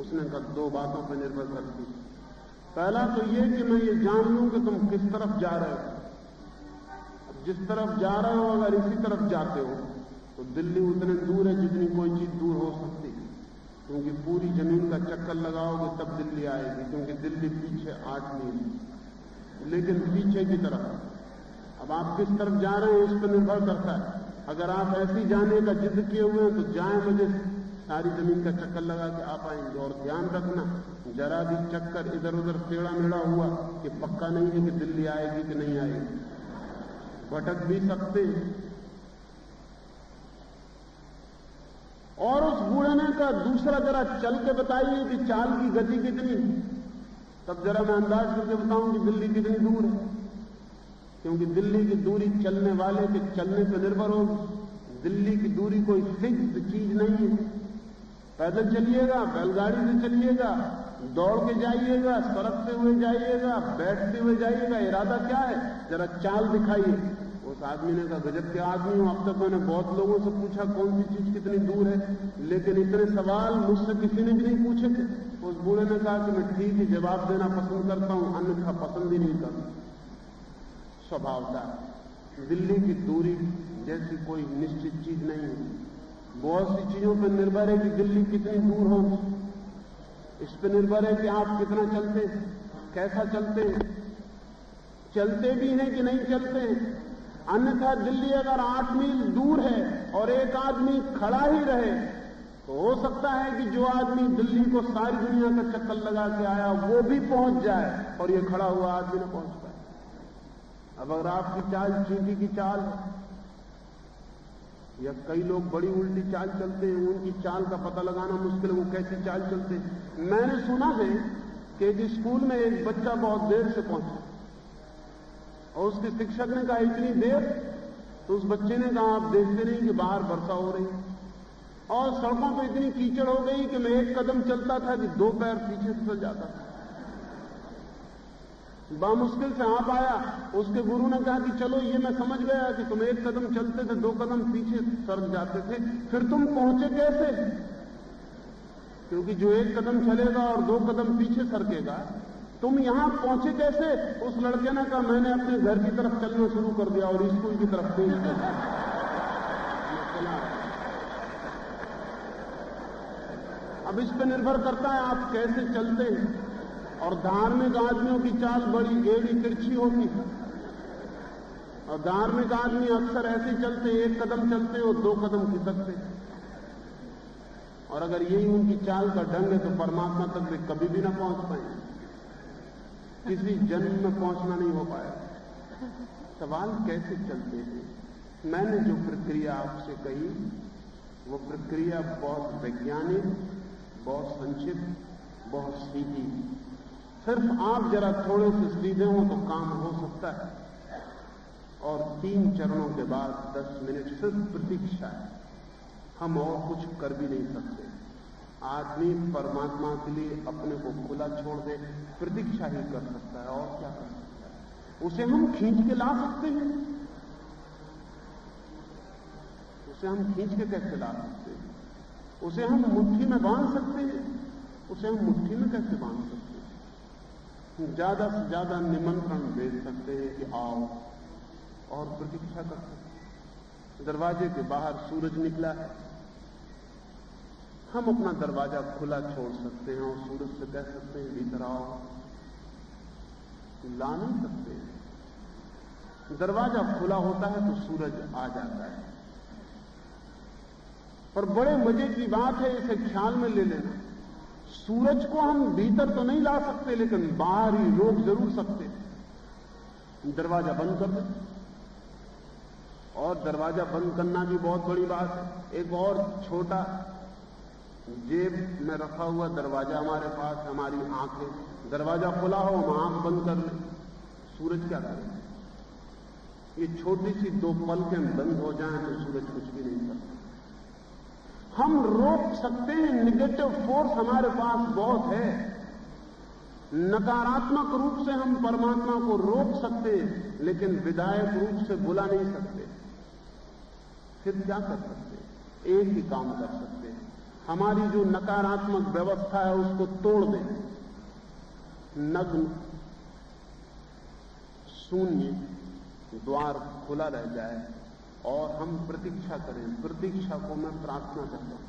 उसने कहा, दो बातों पर निर्भर करती पहला तो ये कि मैं ये जान लूँ कि तुम किस तरफ़ जा रहे हो। जिस तरफ़ जा रहे हो, अगर इसी तरफ़ जाते हो तो दिल्ली उतने दूर है जितनी कोई चीज़ दूर हो सकती क्योंकि पूरी ज़मीन का चक्कर लगाओगे, तब दिल्ली आएगी, क्योंकि दिल्ली पीछे आठ मील लेकिन पीछे की तरफ़ अब आप किस तरफ़ जा रहे हैं इस पर निर्भर करता है। अगर आप ऐसी जाने का जिद किए हुए हैं तो जाए मुझे सारी ज़मीन का चक्कर लगा के आप आएँगे और ध्यान रखना, जरा भी चक्कर इधर उधर टेढ़ा मेढ़ा हुआ कि पक्का नहीं है कि दिल्ली आएगी कि नहीं आएगी। भटक भी सकते और उस बूढ़े ने का दूसरा जरा चल के बताइए कि चाल की गति कितनी। तब जरा मैं अंदाज करके बताऊँ कि दिल्ली कितनी दूर है। क्योंकि दिल्ली की दूरी चलने वाले के चलने पर निर्भर होगी। दिल्ली की दूरी कोई फिक्स चीज़ नहीं है। पैदल चलिएगा, बैलगाड़ी से चलिएगा, दौड़ के जाइएगा सरकते हुए जाइएगा, बैठते हुए जाइएगा, इरादा क्या है? जरा चाल दिखाइए। उस आदमी ने कहा, गजब के आदमी हूँ, अब तक मैंने बहुत लोगों से पूछा कौन सी चीज़ कितनी दूर है, लेकिन इतने सवाल मुझसे किसी ने भी नहीं पूछे थे। उस बूढ़े ने कहा कि मैं ठीक ही, जवाब देना पसंद करता हूँ, अन्यथा पसंद ही नहीं करता। स्वभावता दिल्ली की दूरी जैसी कोई निश्चित चीज़ नहीं है। बहुत सी चीज़ों पर निर्भर है कि दिल्ली कितनी दूर हो। इस पर निर्भर है कि आप कितना चलते कैसा चलते चलते भी हैं कि नहीं चलते अन्यथा दिल्ली अगर आठ मील दूर है और एक आदमी खड़ा ही रहे तो हो सकता है कि जो आदमी दिल्ली को सारी दुनिया का चक्कर लगा के आया, वो भी पहुँच जाए और ये खड़ा हुआ आदमी न पहुँच अब अगर आपकी चाल चींटी की चाल या कई लोग बड़ी उल्टी चाल चलते हैं, उनकी चाल का पता लगाना मुश्किल है, वो कैसी चाल चलते मैंने सुना है कि एक स्कूल में एक बच्चा बहुत देर से पहुँचा, और उसके शिक्षक ने कहा, इतनी देर? तो उस बच्चे ने कहा, आप देखते नहीं कि बाहर वर्षा हो रही और सड़कों पर इतनी कीचड़ हो गई कि मैं एक कदम चलता था कि दो पैर पीछे चल जाता था। बामुश्किल से आप आया, उसके गुरु ने कहा कि चलो ये मैं समझ गया कि तुम एक कदम चलते थे, दो कदम पीछे सर जाते थे। फिर तुम पहुँचे कैसे? क्योंकि जो एक कदम चलेगा और दो कदम पीछे सरकेगा, तुम यहाँ पहुँचे कैसे? उस लड़के ने कहा, मैंने अपने घर की तरफ़ चलना शुरू कर दिया और स्कूल की तरफ़ कर अब इस पर निर्भर करता है आप कैसे चलते हैं। और धार्मिक आदमियों की चाल बड़ी गेड़ी तिरछी होती है। और धार्मिक आदमी अक्सर ऐसे चलते, एक कदम चलते और दो कदम खिसकते। और अगर यही उनकी चाल का ढंग है तो परमात्मा तक वे कभी भी ना पहुँच पाए। किसी जन्म में पहुँचना नहीं हो पाया। सवाल कैसे चलते हैं? मैंने जो प्रक्रिया आपसे कही, वो प्रक्रिया बहुत वैज्ञानिक, बहुत संक्षिप्त, बहुत सीधी सिर्फ़ आप जरा थोड़े से सीधे हो तो काम हो सकता है। और तीन चरणों के बाद दस मिनट सिर्फ़ प्रतीक्षा है। हम और कुछ कर भी नहीं सकते। आदमी परमात्मा के लिए अपने को खुला छोड़ दे, प्रतीक्षा ही कर सकता है। और क्या कर सकता है? उसे हम खींच के ला सकते हैं। उसे हम खींच के कैसे ला सकते हैं? उसे हम मुट्ठी में बाँध सकते हैं। उसे हम मुट्ठी में कैसे बाँध सकते हैं? ज़्यादा से ज़्यादा निमंत्रण दे सकते हैं कि आओ और प्रतीक्षा कर सकते दरवाजे के बाहर सूरज निकला है। हम अपना दरवाज़ा खुला छोड़ सकते हैं और सूरज से कह सकते हैं, भीतर आओ। ला नहीं सकते। दरवाज़ा खुला होता है तो सूरज आ जाता है। पर बड़े मज़े की बात है, इसे ख्याल में ले लेना। सूरज को हम भीतर तो नहीं ला सकते, लेकिन बाहर ही रोक ज़रूर सकते दरवाज़ा बंद कर दे। और दरवाज़ा बंद करना भी बहुत बड़ी बात है। एक और छोटा जेब में रखा हुआ दरवाज़ा हमारे पास, हमारी आँखें। दरवाज़ा खुला हो, हम आँख बंद कर ले। सूरज क्या करे? ये छोटी सी दो पल के बंद हो जाए तो सूरज कुछ भी नहीं करता। हम रोक सकते हैं निगेटिव फोर्स हमारे पास बहुत है। नकारात्मक रूप से हम परमात्मा को रोक सकते हैं, लेकिन विधायक रूप से बुला नहीं सकते। फिर क्या कर सकते एक ही काम कर सकते हैं। हमारी जो नकारात्मक व्यवस्था है, उसको तोड़ दें। नग्न, शून्य, द्वार खुला रह जाए। और हम प्रतीक्षा करें। प्रतीक्षा को मैं प्रार्थना करता हूँ।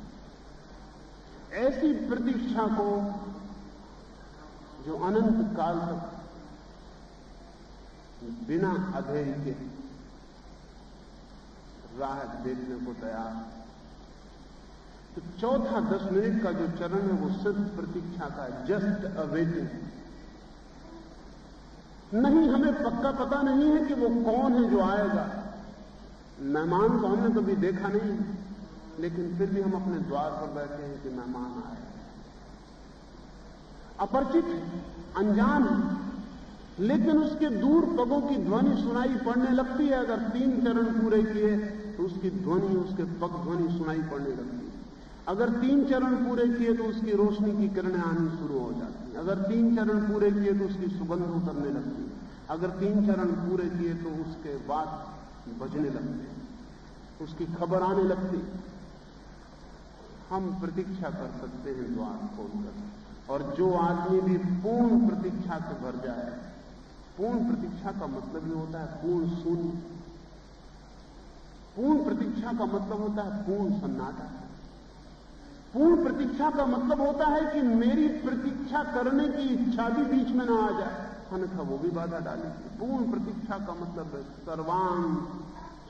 ऐसी प्रतीक्षा को जो अनंत काल तक बिना अधेर के राह देखने को तैयार तो चौथा दस मिनट का जो चरण है, वो सिर्फ़ प्रतीक्षा का जस्ट अ वेटिंग नहीं, हमें पक्का पता नहीं है कि वो कौन है जो आएगा। मेहमान को हमने कभी देखा नहीं, लेकिन फिर भी हम अपने द्वार पर बैठे हैं कि मेहमान आए। अपरिचित अनजान लेकिन उसके दूर पगों की ध्वनि सुनाई पड़ने लगती है। अगर तीन चरण पूरे किए तो उसकी ध्वनि, उसके पग ध्वनि सुनाई पड़ने लगती है। अगर तीन चरण पूरे किए तो उसकी रोशनी की किरणें आनी शुरू हो जाती है। अगर तीन चरण पूरे किए तो उसकी सुगंध उतरने लगती है। अगर तीन चरण पूरे किए तो उसके बाद बजने लगते उसकी खबर आने लगती। हम प्रतीक्षा कर सकते हैं द्वार खोलकर और जो आदमी भी पूर्ण प्रतीक्षा से भर जाए, पूर्ण प्रतीक्षा का मतलब ये होता है पूर्ण शून्य। पूर्ण प्रतीक्षा का मतलब होता है पूर्ण सन्नाटा। पूर्ण प्रतीक्षा का मतलब होता है कि मेरी प्रतीक्षा करने की इच्छा भी बीच में ना आ जाए। अन्यथा वो भी बाधा डालेगी पूर्ण प्रतीक्षा का मतलब है, सर्वांग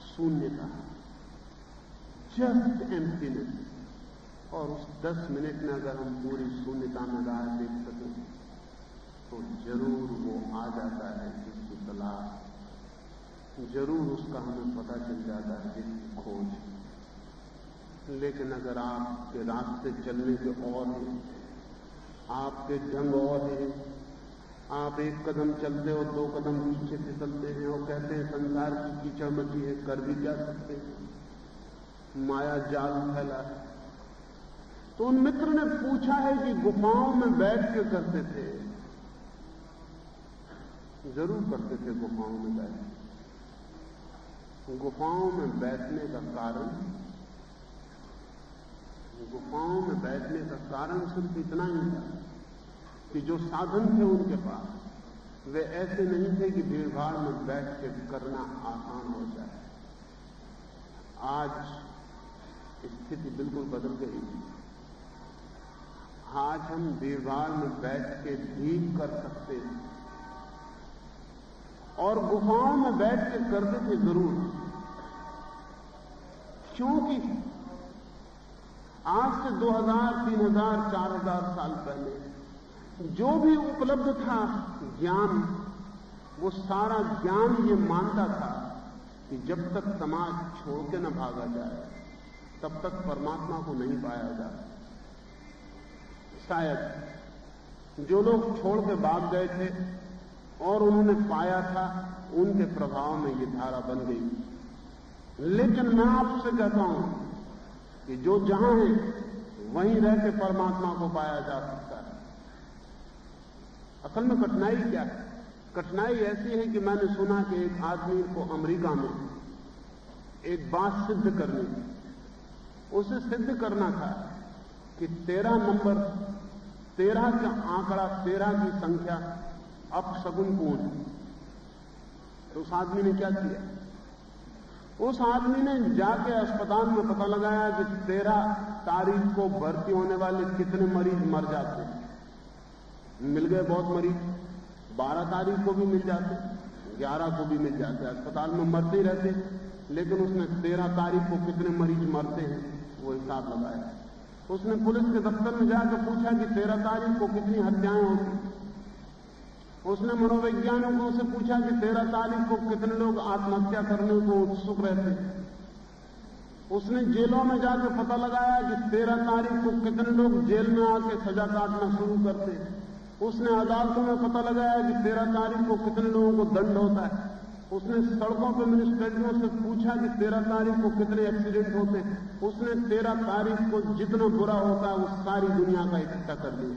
शून्यता। जस्ट एम्प्टीनेस और उस दस मिनट में अगर हम पूरी शून्यता में राह देख सकें तो ज़रूर वो आ जाता है जिसकी तलाश। ज़रूर उसका हमें पता चल जाता है जिसकी खोज। लेकिन अगर आपके रास्ते चलने के और हैं, आपके ढंग और हैं आप एक कदम चलते हो, दो कदम पीछे फिसलते हैं और कहते हैं संसार की कीचड़ मची है, कर भी क्या सकते हैं? माया जाल फैला है। तो उन मित्र ने पूछा है कि गुफाओं में बैठ के करते थे? ज़रूर करते थे गुफाओं में बैठ गुफाओं में बैठने का कारण? गुफाओं में बैठने का कारण सिर्फ़ इतना ही था कि जो साधन थे उनके पास वे ऐसे नहीं थे कि भीड़भाड़ में बैठ के करना आसान हो जाए। आज स्थिति बिल्कुल बदल गई। आज हम भीड़भाड़ में बैठ के भी कर सकते हैं। और गुफाओं में बैठ के करते थे ज़रूर क्योंकि आज से 2000, 3000, 4000 साल पहले जो भी उपलब्ध था ज्ञान, वो सारा ज्ञान ये मानता था कि जब तक समाज छोड़ के न भागा जाए, तब तक परमात्मा को नहीं पाया जा शायद जो लोग छोड़ के भाग गए थे और उन्होंने पाया था, उनके प्रभाव में ये धारा बन गई। लेकिन मैं आपसे कहता हूँ कि जो जहाँ है, वहीं रह के परमात्मा को पाया जा सकता है। असल में कठिनाई क्या है? कठिनाई ऐसी है कि मैंने सुना कि एक आदमी को अमेरिका में एक बात सिद्ध करनी थी। उसे सिद्ध करना था कि तेरह नंबर, तेरह का आंकड़ा, तेरह की संख्या अपशगुन पूर्ण तो उस आदमी ने क्या किया? उस आदमी ने जाके अस्पताल में पता लगाया कि तेरह तारीख को भर्ती होने वाले कितने मरीज़ मर जाते हैं। मिल गए बहुत मरीज़। बारह तारीख को भी मिल जाते, ग्यारह को भी मिल जाते। अस्पताल में मरते ही रहते, लेकिन उसने तेरह तारीख को कितने मरीज़ मरते हैं, वो हिसाब लगाया। उसने पुलिस के दफ्तर में जाकर पूछा कि तेरह तारीख को कितनी हत्याएँ होती उसने मनोवैज्ञानिकों से पूछा कि तेरह तारीख को कितने लोग आत्महत्या करने को उत्सुक रहते उसने जेलों में जाकर पता लगाया कि तेरह तारीख को कितने लोग जेल में आके सजा काटना शुरू करते उसने अदालतों में पता लगाया कि तेरह तारीख को कितने लोगों को दंड होता है। उसने सड़कों पर म्यूनिस्पैलिटियों से पूछा कि तेरह तारीख को कितने एक्सीडेंट होते उसने तेरह तारीख को जितना बुरा होता है, वो सारी दुनिया का इकट्ठा कर दिया।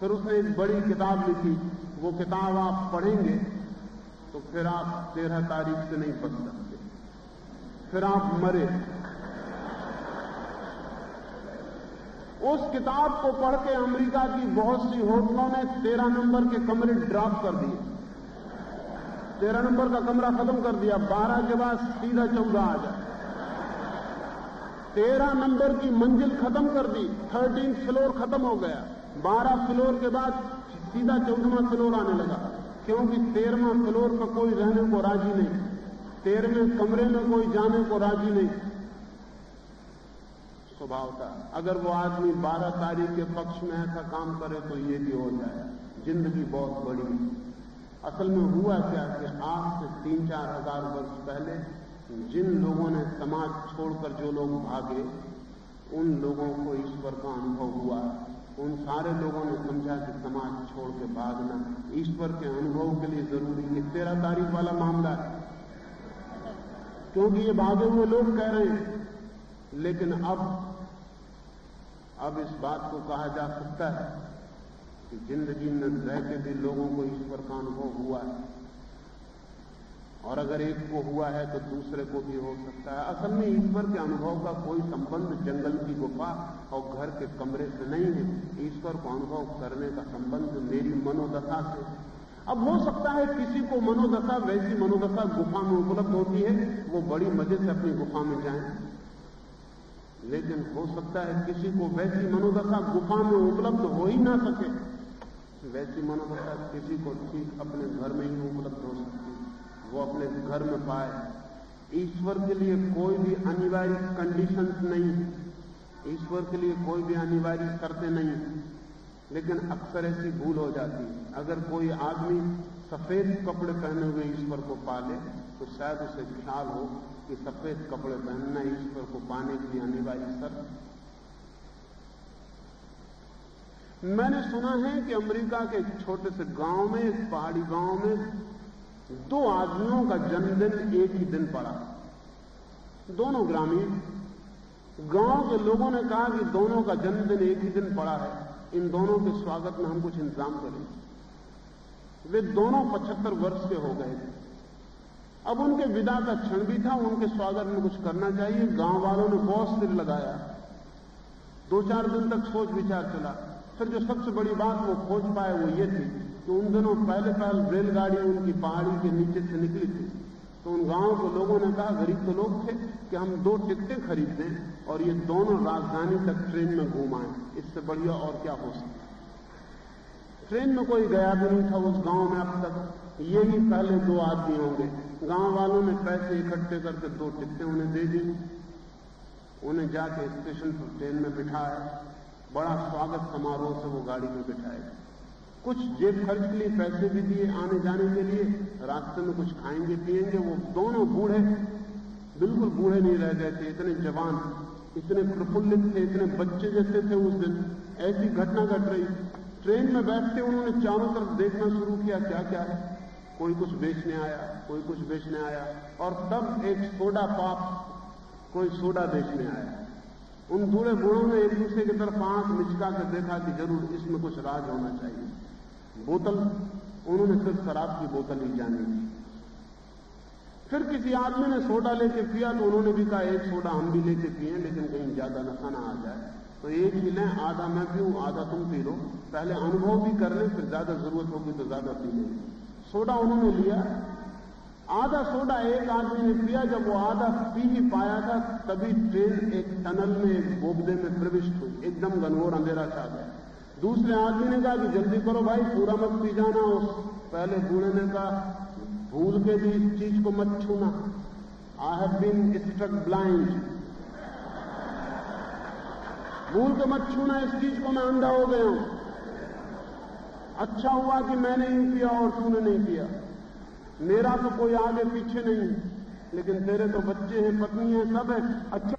फिर उसने एक बड़ी किताब लिखी, वो किताब आप पढ़ेंगे तो फिर आप तेरह तारीख से नहीं पढ़ सकते। फिर आप मरे। उस किताब को पढ़ के अमेरिका की बहुत सी होटलों ने तेरह नंबर के कमरे ड्रॉप कर दिए। तेरह नंबर का कमरा खत्म कर दिया। बारह के बाद सीधा चौदह आ जाए तेरह नंबर की मंजिल खत्म कर दी। थर्टीन फ्लोर खत्म हो गया। बारह फ्लोर के बाद सीधा चौदहवा फ्लोर आने लगा। क्योंकि तेरहवा फ्लोर पर कोई रहने को राज़ी नहीं। तेरहवें कमरे में कोई जाने को राज़ी नहीं। स्वभाव था। अगर वो आदमी बारह तारीख के पक्ष में ऐसा काम करे तो ये भी हो जाए। ज़िंदगी बहुत बड़ी असल में हुआ क्या कि आज से तीन चार हज़ार वर्ष पहले जिन लोगों ने समाज छोड़कर जो लोग भागे, उन लोगों को ईश्वर का अनुभव हुआ। उन सारे लोगों ने समझा कि समाज छोड़ के भागना ईश्वर के अनुभव के लिए ज़रूरी है। तेरह तारीख वाला मामला है। क्योंकि ये भागे हुए लोग कह रहे हैं। लेकिन अब अब इस बात को कहा जा सकता है कि ज़िंदगी में रह के भी लोगों को ईश्वर का अनुभव हुआ है। और अगर एक को हुआ है तो दूसरे को भी हो सकता है। असल में ईश्वर के अनुभव का कोई संबंध जंगल की गुफा और घर के कमरे से नहीं है। ईश्वर को अनुभव करने का संबंध मेरी मनोदशा से। अब हो सकता है किसी को मनोदशा, वैसी मनोदशा गुफा में उपलब्ध होती है। वो बड़ी मज़े से अपनी गुफा में जाए। लेकिन हो सकता है किसी को वैसी मनोदशा गुफा में उपलब्ध हो ही ना सके। वैसी मनोदशा किसी को ठीक अपने घर में ही उपलब्ध हो सकती वो अपने घर में पाए। ईश्वर के लिए कोई भी अनिवार्य कंडीशंस नहीं ईश्वर के लिए कोई भी अनिवार्य शर्तें नहीं लेकिन अक्सर ऐसी भूल हो जाती है। अगर कोई आदमी सफ़ेद कपड़े पहने हुए ईश्वर को पाले तो शायद उसे ख्याल हो कि सफ़ेद कपड़े पहनना ईश्वर को पाने के लिए अनिवार्य शर्त मैंने सुना है कि अमेरिका के छोटे से गाँव में एक पहाड़ी गाँव में, दो आदमियों का जन्मदिन एक ही दिन पड़ा। दोनों ग्रामीण। गाँव के लोगों ने कहा कि दोनों का जन्मदिन एक ही दिन पड़ा है। इन दोनों के स्वागत में हम कुछ इंतज़ाम करेंगे। वे दोनों पचहत्तर वर्ष के हो गए थे। अब उनके विदा का क्षण भी था, उनके स्वागत में कुछ करना चाहिए। गाँव वालों ने बहुत सिर लगाया। दो चार दिन तक सोच विचार चला। फिर जो सबसे बड़ी बात वो खोज पाए वो ये थी कि उन दिनों पहले पहले रेलगाड़ी उनकी पहाड़ी के नीचे से निकली थी। तो उन गाँव के लोगों ने कहा, गरीब तो लोग थे कि हम दो टिकटें खरीद दें और ये दोनों राजधानी तक ट्रेन में घूम आए। इससे बढ़िया और क्या हो सकता ट्रेन में कोई गया भी नहीं था उस गाँव में अब तक। ये ही पहले दो आदमी होंगे। गाँव वालों ने पैसे इकट्ठे करके दो टिकटें उन्हें दे दी उन्हें जाके स्टेशन पर ट्रेन में बिठाया। बड़ा स्वागत समारोह से वो गाड़ी में बिठाए। कुछ जेब खर्च के लिए पैसे भी दिए आने जाने के लिए। रास्ते में कुछ खाएँगे, पिएँगे। वो दोनों बूढ़े, बिल्कुल बूढ़े नहीं रह गए थे। इतने जवान, इतने प्रफुल्लित थे, इतने बच्चे जैसे थे उस दिन। ऐसी घटना घट रही। ट्रेन में बैठते उन्होंने चारों तरफ़ देखना शुरू किया क्या क्या है। कोई कुछ बेचने आया, कोई कुछ बेचने आया, और तब एक सोडा पाप कोई सोडा बेचने आया। उन बूढ़े बूढ़ों ने एक दूसरे की तरफ़ आँख मिचका कर देखा कि ज़रूर इसमें कुछ राज होना चाहिए। बोतल, उन्होंने सिर्फ़ शराब की बोतल ही जानी। थी फिर किसी आदमी ने सोडा लेके पिया तो उन्होंने भी कहा, एक सोडा हम भी लेके पिए, लेकिन कहीं ज़्यादा नशा ना आ जाए। तो एक ही लें आधा मैं पीऊं, आधा तुम पी लो। पहले अनुभव भी कर ले, फिर ज़्यादा ज़रूरत होगी तो ज़्यादा पी लेंगे। सोडा उन्होंने लिया। आधा सोडा एक आदमी ने पिया, जब वो आधा पी ही पाया था, तभी ट्रेन एक टनल में, एक बोबदे में प्रविष्ट हुई। एकदम घनघोर अंधेरा छा गया। दूसरे आदमी ने कहा कि जल्दी करो भाई, पूरा मत पी जाना। उस पहले बूढ़े ने कहा, भूल के भी इस चीज़ को मत छूना। I have been struck blind भूल के मत छूना, इस चीज़ को मैं अंधा हो गया हूँ। अच्छा हुआ कि मैंने ही किया और तूने नहीं किया। मेरा तो कोई आगे पीछे नहीं लेकिन तेरे तो बच्चे हैं, पत्नी है, सब है। अच्छा